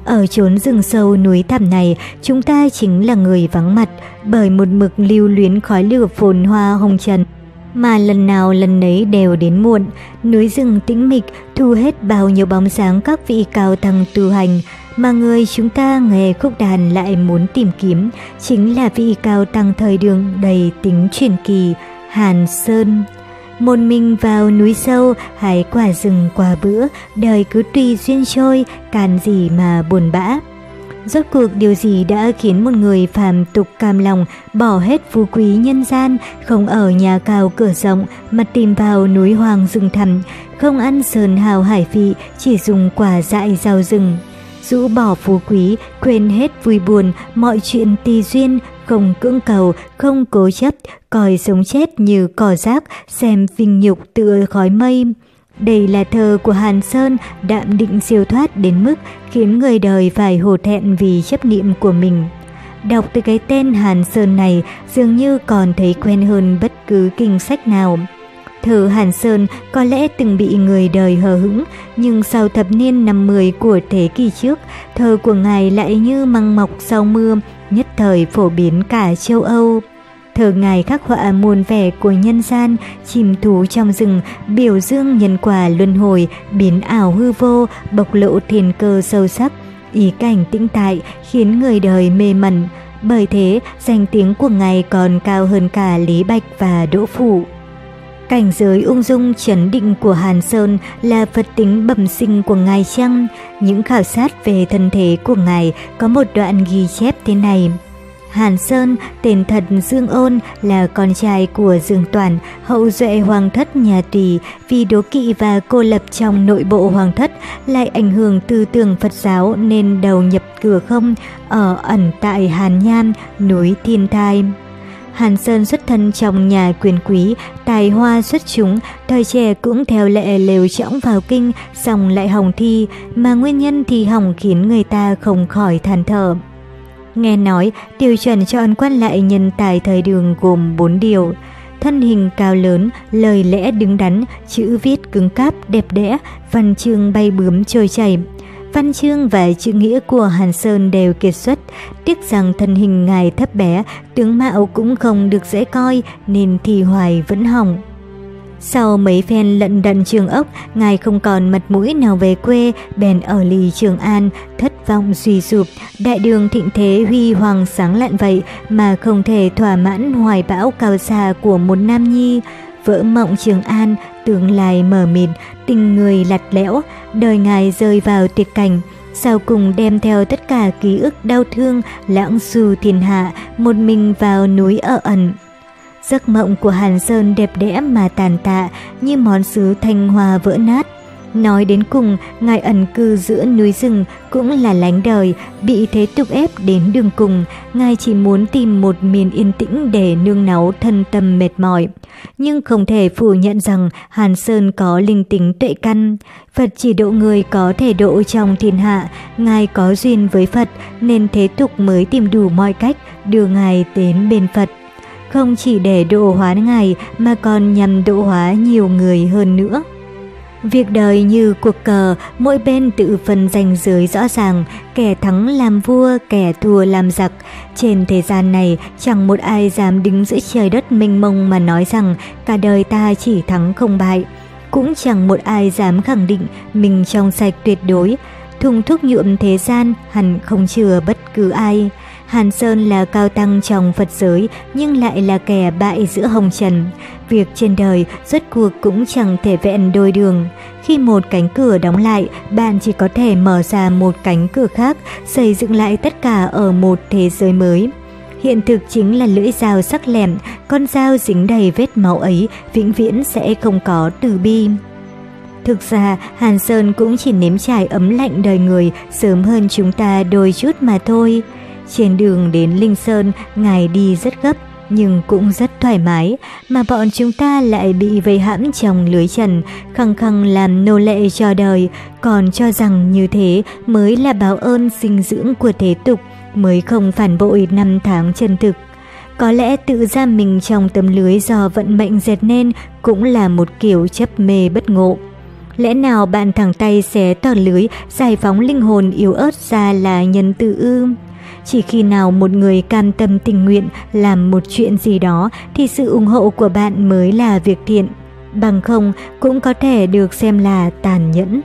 Ở chốn rừng sâu núi thẳm này, chúng ta chính là người vắng mặt, bởi một mực lưu luyến khói lửa phồn hoa hồng trần mà lần nào lần nấy đều đến muộn, núi rừng tĩnh mịch thu hết bao nhiêu bóng sáng các vị cao tăng tu hành, mà người chúng ta nghe khúc đàn lại muốn tìm kiếm chính là vị cao tăng thời đường đầy tính truyền kỳ, Hàn Sơn. Một mình vào núi sâu, hái quả rừng quả bữa, đời cứ tùy duyên trôi, càn gì mà buồn bã. Rốt cuộc điều gì đã khiến một người phàm tục cam lòng bỏ hết phú quý nhân gian, không ở nhà cao cửa rộng mà tìm vào núi hoàng rừng thẳm, không ăn sơn hào hải vị, chỉ dùng quả dại rau rừng. Rũ bỏ phú quý, quên hết vui buồn, mọi chuyện tùy duyên, không cưỡng cầu, không cố chấp, coi sống chết như cỏ rác, xem vinh nhục tựa khói mây. Đây là thơ của Hàn Sơn đạm định siêu thoát đến mức khiến người đời phải hổ thẹn vì chấp niệm của mình. Đọc từ cái tên Hàn Sơn này dường như còn thấy quen hơn bất cứ kinh sách nào. Thơ Hàn Sơn có lẽ từng bị người đời hờ hững, nhưng sau thập niên 50 của thế kỷ trước, thơ của ngài lại như măng mọc sau mưa, nhất thời phổ biến cả châu Âu thờ ngài khắc họa muôn vẻ của nhân gian, chìm thú trong rừng, biểu dương nhân quả luân hồi, biến ảo hư vô, bộc lộ thiên cơ sâu sắc, ý cảnh tĩnh tại khiến người đời mê mẩn. Bởi thế, danh tiếng của ngài còn cao hơn cả Lý Bạch và Đỗ Phủ. Cảnh giới ung dung chấn định của Hàn Sơn là vật tính bẩm sinh của ngài chăng? Những khảo sát về thân thể của ngài có một đoạn ghi chép thế này. Hàn Sơn, tên thật Dương Ôn, là con trai của Dương Toàn, hậu duệ hoàng thất nhà Tùy, vì đố kỵ và cô lập trong nội bộ hoàng thất, lại ảnh hưởng tư tưởng Phật giáo nên đầu nhập cửa không, ở ẩn tại Hàn Nham, núi Thiên Thai. Hàn Sơn xuất thân trong nhà quyền quý, tài hoa xuất chúng, thời trẻ cũng theo lệ lều trõng vào kinh, xong lại hỏng thi, mà nguyên nhân thì hỏng khiến người ta không khỏi than thở. Nghe nói, tiêu chuẩn chọn quan lại nhân tài thời đường gồm 4 điều. Thân hình cao lớn, lời lẽ đứng đắn, chữ viết cứng cáp, đẹp đẽ, văn chương bay bướm trôi chảy. Văn chương và chữ nghĩa của Hàn Sơn đều kiệt xuất, tiếc rằng thân hình ngài thấp bé, tướng mạo cũng không được dễ coi nên thì hoài vẫn hỏng. Sau mấy phen lận đận trường ốc, ngài không còn mặt mũi nào về quê, bèn ở lì Trường An, thất vọng suy sụp, đại đường thịnh thế huy hoàng sáng lạn vậy mà không thể thỏa mãn hoài bão cao xa của một nam nhi. Vỡ mộng Trường An, tương lai mờ mịt, tình người lặt lẽo, đời ngài rơi vào tuyệt cảnh. Sau cùng đem theo tất cả ký ức đau thương, lãng xù thiên hạ, một mình vào núi ở ẩn. Giấc mộng của Hàn Sơn đẹp đẽ mà tàn tạ như món sứ thanh hoa vỡ nát. Nói đến cùng, ngài ẩn cư giữa núi rừng cũng là lánh đời, bị thế tục ép đến đường cùng, ngài chỉ muốn tìm một miền yên tĩnh để nương náu thân tâm mệt mỏi. Nhưng không thể phủ nhận rằng Hàn Sơn có linh tính tuệ căn. Phật chỉ độ người có thể độ trong thiên hạ, ngài có duyên với Phật nên thế tục mới tìm đủ mọi cách đưa ngài đến bên Phật không chỉ để độ hóa ngài mà còn nhằm độ hóa nhiều người hơn nữa. Việc đời như cuộc cờ, mỗi bên tự phân danh giới rõ ràng, kẻ thắng làm vua, kẻ thua làm giặc. Trên thế gian này, chẳng một ai dám đứng giữa trời đất mênh mông mà nói rằng cả đời ta chỉ thắng không bại. Cũng chẳng một ai dám khẳng định mình trong sạch tuyệt đối. Thùng thuốc nhuộm thế gian hẳn không chừa bất cứ ai. Hàn Sơn là cao tăng trong Phật giới nhưng lại là kẻ bại giữa hồng trần. Việc trên đời rốt cuộc cũng chẳng thể vẹn đôi đường. Khi một cánh cửa đóng lại, bạn chỉ có thể mở ra một cánh cửa khác, xây dựng lại tất cả ở một thế giới mới. Hiện thực chính là lưỡi dao sắc lẹm, con dao dính đầy vết máu ấy vĩnh viễn sẽ không có từ bi. Thực ra, Hàn Sơn cũng chỉ nếm trải ấm lạnh đời người sớm hơn chúng ta đôi chút mà thôi. Trên đường đến Linh Sơn, ngài đi rất gấp nhưng cũng rất thoải mái, mà bọn chúng ta lại bị vây hãm trong lưới trần, khăng khăng làm nô lệ cho đời, còn cho rằng như thế mới là báo ơn sinh dưỡng của thế tục, mới không phản bội năm tháng chân thực. Có lẽ tự giam mình trong tấm lưới do vận mệnh dệt nên cũng là một kiểu chấp mê bất ngộ. Lẽ nào bạn thẳng tay xé tờ lưới, giải phóng linh hồn yếu ớt ra là nhân tự ư? Chỉ khi nào một người cam tâm tình nguyện làm một chuyện gì đó, thì sự ủng hộ của bạn mới là việc thiện. Bằng không, cũng có thể được xem là tàn nhẫn.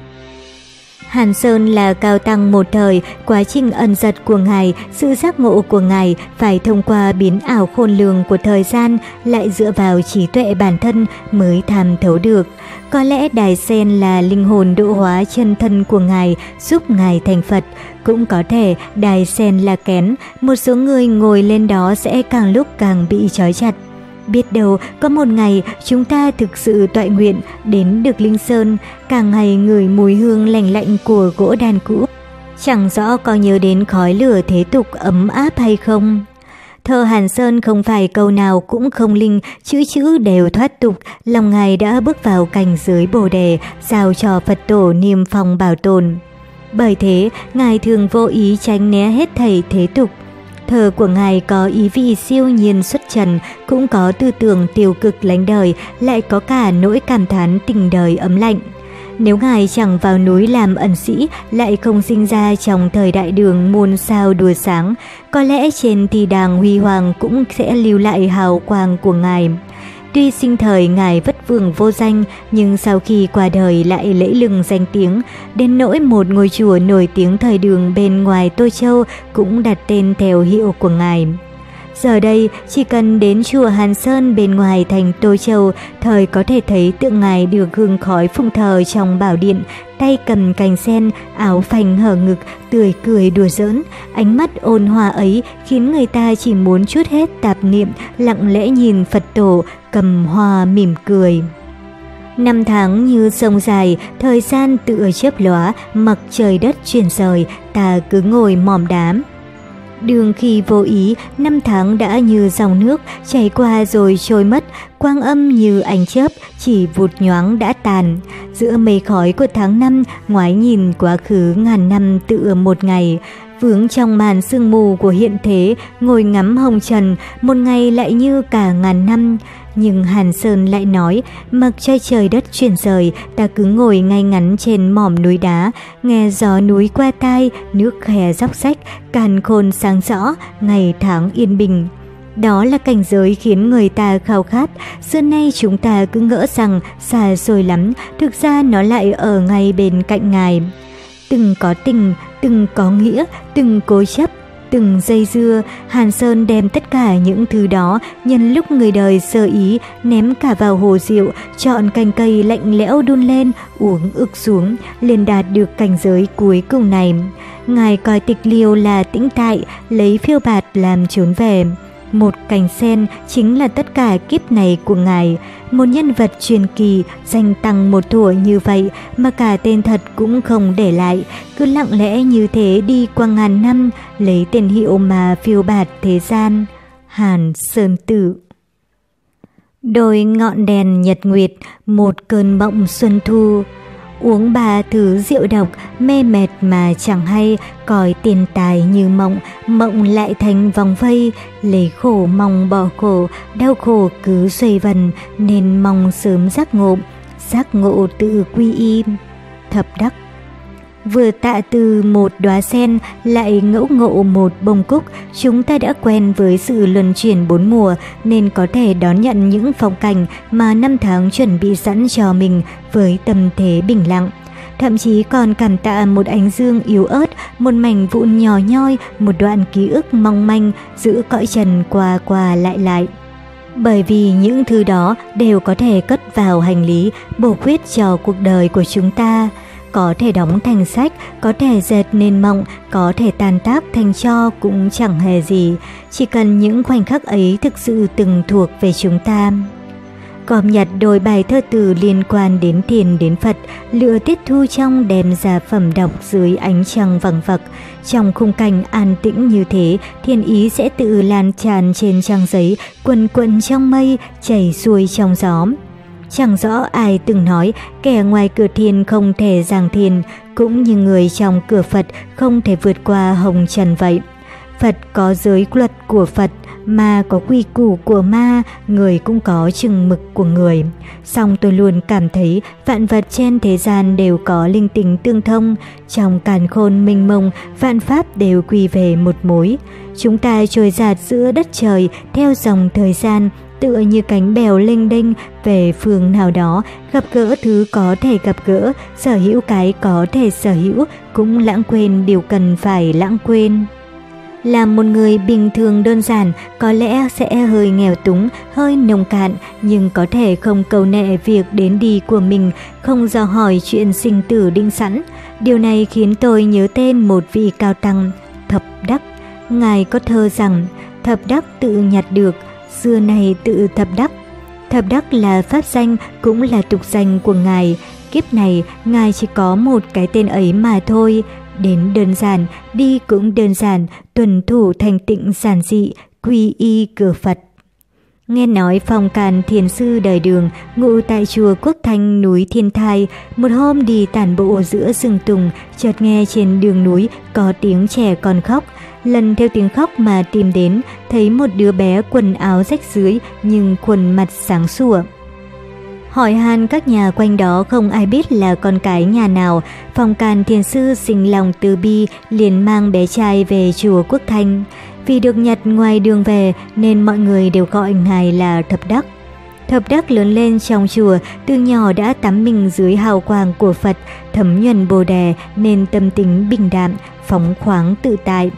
Hàn Sơn là cao tăng một thời, quá trình ẩn giật của Ngài, sự giác ngộ của Ngài phải thông qua biến ảo khôn lường của thời gian, lại dựa vào trí tuệ bản thân mới tham thấu được. Có lẽ Đài Sen là linh hồn độ hóa chân thân của Ngài, giúp Ngài thành Phật. Cũng có thể Đài Sen là kén, một số người ngồi lên đó sẽ càng lúc càng bị trói chặt. Biết đâu có một ngày chúng ta thực sự tọa nguyện đến được Linh Sơn, càng ngày ngửi mùi hương lành lạnh của gỗ đàn cũ. Chẳng rõ có nhớ đến khói lửa thế tục ấm áp hay không. Thơ Hàn Sơn không phải câu nào cũng không linh, chữ chữ đều thoát tục, lòng ngài đã bước vào cảnh giới bồ đề, giao cho Phật tổ niêm phong bảo tồn. Bởi thế, ngài thường vô ý tránh né hết thảy thế tục, thờ của Ngài có ý vị siêu nhiên xuất trần, cũng có tư tưởng tiêu cực lánh đời, lại có cả nỗi cảm thán tình đời ấm lạnh. Nếu Ngài chẳng vào núi làm ẩn sĩ, lại không sinh ra trong thời đại đường muôn sao đùa sáng, có lẽ trên thì đàng huy hoàng cũng sẽ lưu lại hào quang của Ngài. Tuy sinh thời ngài vất vưởng vô danh, nhưng sau khi qua đời lại lẫy lừng danh tiếng, đến nỗi một ngôi chùa nổi tiếng thời đường bên ngoài Tô Châu cũng đặt tên theo hiệu của ngài. Giờ đây, chỉ cần đến chùa Hàn Sơn bên ngoài thành Tô Châu, thời có thể thấy tượng ngài được hương khói phụng thờ trong bảo điện, tay cầm cành sen, áo phành hở ngực, tươi cười đùa giỡn. Ánh mắt ôn hòa ấy khiến người ta chỉ muốn chút hết tạp niệm, lặng lẽ nhìn Phật tổ, cầm hoa mỉm cười. Năm tháng như sông dài, thời gian tựa chớp lóa, mặc trời đất chuyển rời, ta cứ ngồi mòm đám. Đường khi vô ý, năm tháng đã như dòng nước, chảy qua rồi trôi mất, quang âm như ánh chớp, chỉ vụt nhoáng đã tàn. Giữa mây khói của tháng năm, ngoái nhìn quá khứ ngàn năm tựa một ngày, vướng trong màn sương mù của hiện thế, ngồi ngắm hồng trần, một ngày lại như cả ngàn năm. Nhưng Hàn Sơn lại nói, mặc cho trời đất chuyển rời, ta cứ ngồi ngay ngắn trên mỏm núi đá, nghe gió núi qua tai, nước khe róc rách, càn khôn sáng rõ, ngày tháng yên bình. Đó là cảnh giới khiến người ta khao khát, xưa nay chúng ta cứ ngỡ rằng xa xôi lắm, thực ra nó lại ở ngay bên cạnh ngài. Từng có tình, từng có nghĩa, từng cố chấp, từng dây dưa, Hàn Sơn đem tất cả những thứ đó nhân lúc người đời sơ ý ném cả vào hồ rượu, chọn cành cây lạnh lẽo đun lên, uống ực xuống, liền đạt được cảnh giới cuối cùng này. Ngài coi tịch liêu là tĩnh tại, lấy phiêu bạt làm trốn về. Một cành sen chính là tất cả kiếp này của ngài, một nhân vật truyền kỳ, danh tăng một thuở như vậy mà cả tên thật cũng không để lại, cứ lặng lẽ như thế đi qua ngàn năm, lấy tên hiệu mà phiêu bạt thế gian. Hàn Sơn Tử. Đôi ngọn đèn nhật nguyệt, một cơn mộng xuân thu, Uống ba thứ rượu độc, mê mệt mà chẳng hay, còi tiền tài như mộng, mộng lại thành vòng vây, lấy khổ mong bỏ khổ, đau khổ cứ xoay vần, nên mong sớm giác ngộ, giác ngộ tự quy y. Thập đắc Vừa tạ từ một đóa sen lại ngẫu ngộ một bông cúc, chúng ta đã quen với sự luân chuyển bốn mùa nên có thể đón nhận những phong cảnh mà năm tháng chuẩn bị sẵn cho mình với tâm thế bình lặng. Thậm chí còn cảm tạ một ánh dương yếu ớt, một mảnh vụn nhỏ nhoi, một đoạn ký ức mong manh giữ cõi trần qua qua lại lại. Bởi vì những thứ đó đều có thể cất vào hành lý, bổ khuyết cho cuộc đời của chúng ta có thể đóng thành sách, có thể dệt nên mộng, có thể tàn tác thành cho cũng chẳng hề gì, chỉ cần những khoảnh khắc ấy thực sự từng thuộc về chúng ta. Gom nhặt đôi bài thơ từ liên quan đến thiền đến Phật, lựa tiết thu trong đem ra phẩm đọc dưới ánh trăng vằng vặc. Trong khung cảnh an tĩnh như thế, thiên ý sẽ tự lan tràn trên trang giấy, quần quần trong mây, chảy xuôi trong gió. Chẳng rõ ai từng nói kẻ ngoài cửa thiên không thể giảng thiền, cũng như người trong cửa Phật không thể vượt qua hồng trần vậy. Phật có giới luật của Phật, ma có quy củ của ma, người cũng có chừng mực của người. Song tôi luôn cảm thấy vạn vật trên thế gian đều có linh tính tương thông, trong càn khôn minh mông, vạn pháp đều quy về một mối. Chúng ta trôi giạt giữa đất trời theo dòng thời gian, tựa như cánh bèo lênh đênh về phương nào đó, gặp gỡ thứ có thể gặp gỡ, sở hữu cái có thể sở hữu, cũng lãng quên điều cần phải lãng quên. Là một người bình thường đơn giản, có lẽ sẽ hơi nghèo túng, hơi nông cạn, nhưng có thể không cầu nệ việc đến đi của mình, không dò hỏi chuyện sinh tử định sẵn. Điều này khiến tôi nhớ tên một vị cao tăng, Thập Đắc. Ngài có thơ rằng, Thập Đắc tự nhặt được, xưa này tự thập đắc. Thập đắc là pháp danh cũng là tục danh của Ngài. Kiếp này, Ngài chỉ có một cái tên ấy mà thôi. Đến đơn giản, đi cũng đơn giản, tuần thủ thành tịnh giản dị, quy y cửa Phật. Nghe nói phong càn thiền sư đời đường ngụ tại chùa Quốc Thanh núi Thiên Thai, một hôm đi tản bộ giữa rừng tùng, chợt nghe trên đường núi có tiếng trẻ con khóc, lần theo tiếng khóc mà tìm đến, thấy một đứa bé quần áo rách dưới nhưng khuôn mặt sáng sủa. Hỏi han các nhà quanh đó không ai biết là con cái nhà nào, phòng càn thiền sư sinh lòng từ bi liền mang bé trai về chùa Quốc Thanh. Vì được nhặt ngoài đường về nên mọi người đều gọi ngài là Thập Đắc. Thập Đắc lớn lên trong chùa, từ nhỏ đã tắm mình dưới hào quang của Phật, thấm nhuần bồ đề nên tâm tính bình đạm, phóng khoáng tự tại.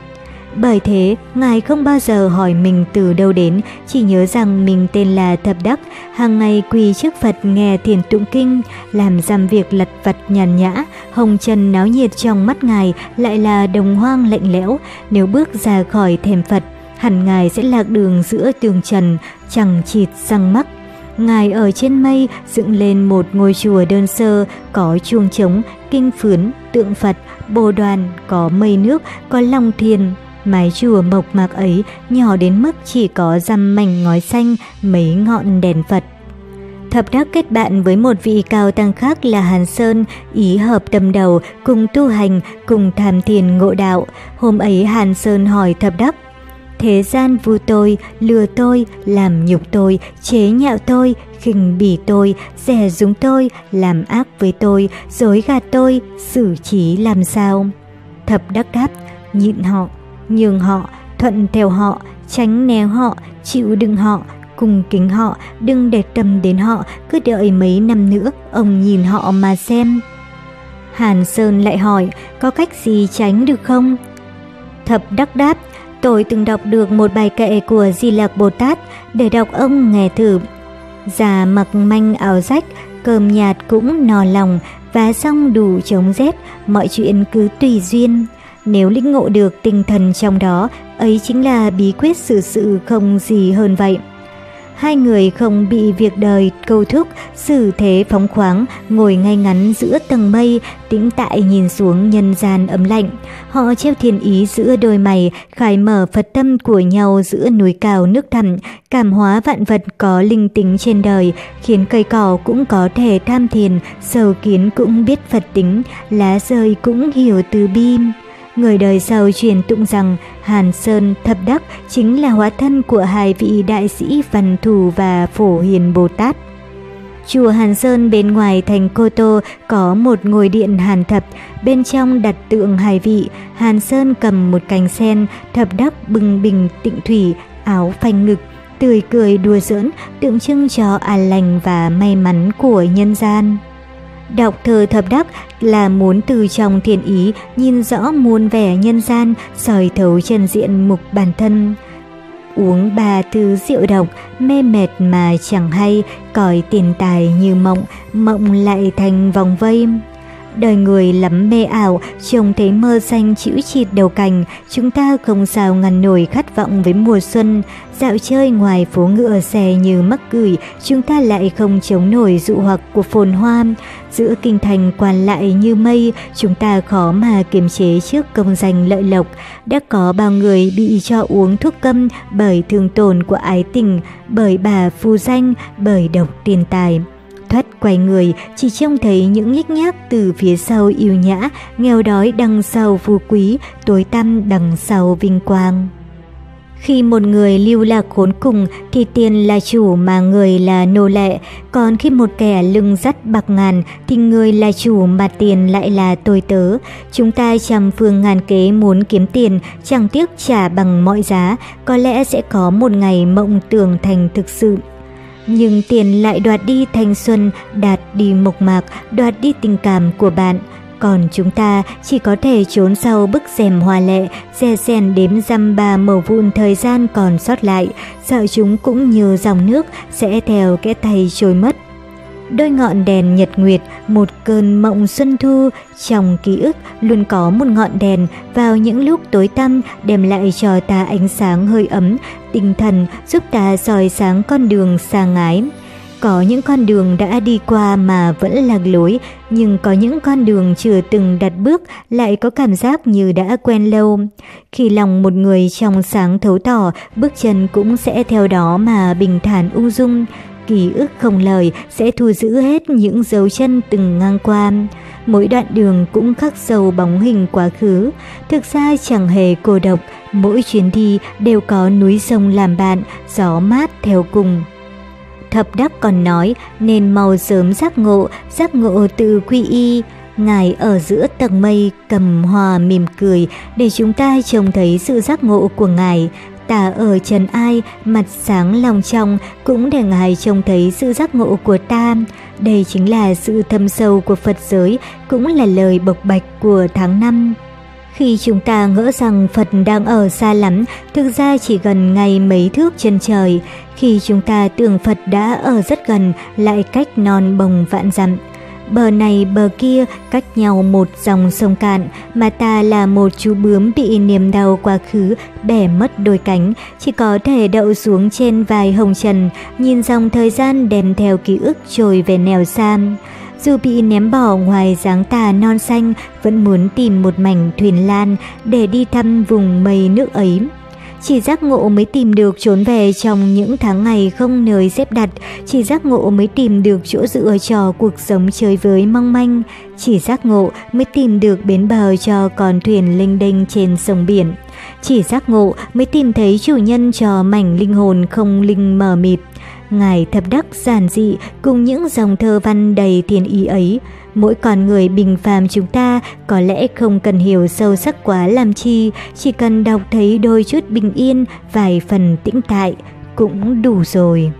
Bởi thế, Ngài không bao giờ hỏi mình từ đâu đến, chỉ nhớ rằng mình tên là Thập Đắc, hàng ngày quỳ trước Phật nghe thiền tụng kinh, làm giam việc lật vật nhàn nhã, hồng trần náo nhiệt trong mắt Ngài lại là đồng hoang lạnh lẽo, nếu bước ra khỏi thềm Phật, hẳn Ngài sẽ lạc đường giữa tường trần, chẳng chịt răng mắc. Ngài ở trên mây dựng lên một ngôi chùa đơn sơ, có chuông trống, kinh phướn, tượng Phật, bồ đoàn, có mây nước, có long thiền, Mái chùa mộc mạc ấy nhỏ đến mức chỉ có răm mảnh ngói xanh, mấy ngọn đèn Phật. Thập đắc kết bạn với một vị cao tăng khác là Hàn Sơn, ý hợp tâm đầu, cùng tu hành, cùng tham thiền ngộ đạo. Hôm ấy Hàn Sơn hỏi thập đắc, Thế gian vu tôi, lừa tôi, làm nhục tôi, chế nhạo tôi, khinh bỉ tôi, rẻ rúng tôi, làm ác với tôi, dối gạt tôi, xử trí làm sao? Thập đắc đáp, nhịn họ, nhường họ, thuận theo họ, tránh né họ, chịu đựng họ, cùng kính họ, đừng để tâm đến họ, cứ đợi mấy năm nữa, ông nhìn họ mà xem. Hàn Sơn lại hỏi, có cách gì tránh được không? Thập đắc đáp, tôi từng đọc được một bài kệ của Di Lạc Bồ Tát, để đọc ông nghe thử. Già mặc manh áo rách, cơm nhạt cũng no lòng, và xong đủ chống rét, mọi chuyện cứ tùy duyên. Nếu lĩnh ngộ được tinh thần trong đó, ấy chính là bí quyết xử sự không gì hơn vậy. Hai người không bị việc đời câu thúc, xử thế phóng khoáng, ngồi ngay ngắn giữa tầng mây, tĩnh tại nhìn xuống nhân gian ấm lạnh. Họ treo thiền ý giữa đôi mày, khai mở Phật tâm của nhau giữa núi cao nước thẳm, cảm hóa vạn vật có linh tính trên đời, khiến cây cỏ cũng có thể tham thiền, sầu kiến cũng biết Phật tính, lá rơi cũng hiểu từ bi. Người đời sau truyền tụng rằng Hàn Sơn Thập Đắc chính là hóa thân của hai vị đại sĩ Văn Thù và Phổ Hiền Bồ Tát. Chùa Hàn Sơn bên ngoài thành Cô Tô có một ngôi điện Hàn Thập, bên trong đặt tượng hai vị, Hàn Sơn cầm một cành sen, Thập Đắc bừng bình tịnh thủy, áo phanh ngực, tươi cười đùa giỡn, tượng trưng cho an lành và may mắn của nhân gian. Đọc thơ thập đắc là muốn từ trong thiền ý nhìn rõ muôn vẻ nhân gian, soi thấu chân diện mục bản thân. Uống ba thứ rượu độc, mê mệt mà chẳng hay, còi tiền tài như mộng, mộng lại thành vòng vây. Đời người lắm mê ảo, trông thấy mơ xanh chữ chịt đầu cành, chúng ta không sao ngăn nổi khát vọng với mùa xuân. Dạo chơi ngoài phố ngựa xe như mắc gửi, chúng ta lại không chống nổi dụ hoặc của phồn hoa. Giữa kinh thành quan lại như mây, chúng ta khó mà kiềm chế trước công danh lợi lộc. Đã có bao người bị cho uống thuốc câm bởi thương tổn của ái tình, bởi bà phù danh, bởi độc tiền tài thoát quay người, chỉ trông thấy những nhích nhác từ phía sau yêu nhã, nghèo đói đằng sau phú quý, tối tăm đằng sau vinh quang. Khi một người lưu lạc khốn cùng thì tiền là chủ mà người là nô lệ, còn khi một kẻ lưng dắt bạc ngàn thì người là chủ mà tiền lại là tôi tớ. Chúng ta trăm phương ngàn kế muốn kiếm tiền, chẳng tiếc trả bằng mọi giá, có lẽ sẽ có một ngày mộng tưởng thành thực sự. Nhưng tiền lại đoạt đi thanh xuân, đạt đi mộc mạc, đoạt đi tình cảm của bạn. Còn chúng ta chỉ có thể trốn sau bức rèm hoa lệ, dè rèn đếm dăm ba màu vụn thời gian còn sót lại, sợ chúng cũng như dòng nước sẽ theo cái tay trôi mất. Đôi ngọn đèn nhật nguyệt, một cơn mộng xuân thu, trong ký ức luôn có một ngọn đèn vào những lúc tối tăm đem lại cho ta ánh sáng hơi ấm, tinh thần giúp ta soi sáng con đường xa ngái. Có những con đường đã đi qua mà vẫn lạc lối, nhưng có những con đường chưa từng đặt bước lại có cảm giác như đã quen lâu. Khi lòng một người trong sáng thấu tỏ, bước chân cũng sẽ theo đó mà bình thản ung dung. Ký ức không lời sẽ thu giữ hết những dấu chân từng ngang qua. Mỗi đoạn đường cũng khắc sâu bóng hình quá khứ. Thực ra chẳng hề cô độc, mỗi chuyến đi đều có núi sông làm bạn, gió mát theo cùng. Thập đắc còn nói nên mau sớm giác ngộ, giác ngộ từ quy y. Ngài ở giữa tầng mây cầm hòa mỉm cười để chúng ta trông thấy sự giác ngộ của Ngài. Tả ở trần ai, mặt sáng lòng trong cũng để Ngài trông thấy sự giác ngộ của ta. Đây chính là sự thâm sâu của Phật giới, cũng là lời bộc bạch của tháng năm. Khi chúng ta ngỡ rằng Phật đang ở xa lắm, thực ra chỉ gần ngay mấy thước chân trời. Khi chúng ta tưởng Phật đã ở rất gần, lại cách non bồng vạn dặm. Bờ này bờ kia cách nhau một dòng sông cạn, mà ta là một chú bướm bị niềm đau quá khứ, bẻ mất đôi cánh, chỉ có thể đậu xuống trên vài hồng trần, nhìn dòng thời gian đem theo ký ức trôi về nẻo xa. Dù bị ném bỏ ngoài dáng tà non xanh, vẫn muốn tìm một mảnh thuyền lan để đi thăm vùng mây nước ấy. Chỉ giác ngộ mới tìm được trốn về trong những tháng ngày không nơi xếp đặt, chỉ giác ngộ mới tìm được chỗ dựa cho cuộc sống chơi với mong manh, chỉ giác ngộ mới tìm được bến bờ cho con thuyền linh đinh trên sông biển. Chỉ giác ngộ mới tìm thấy chủ nhân cho mảnh linh hồn không linh mờ mịt. Ngài thập đắc giản dị cùng những dòng thơ văn đầy thiên ý ấy. Mỗi con người bình phàm chúng ta có lẽ không cần hiểu sâu sắc quá làm chi, chỉ cần đọc thấy đôi chút bình yên, vài phần tĩnh tại, cũng đủ rồi.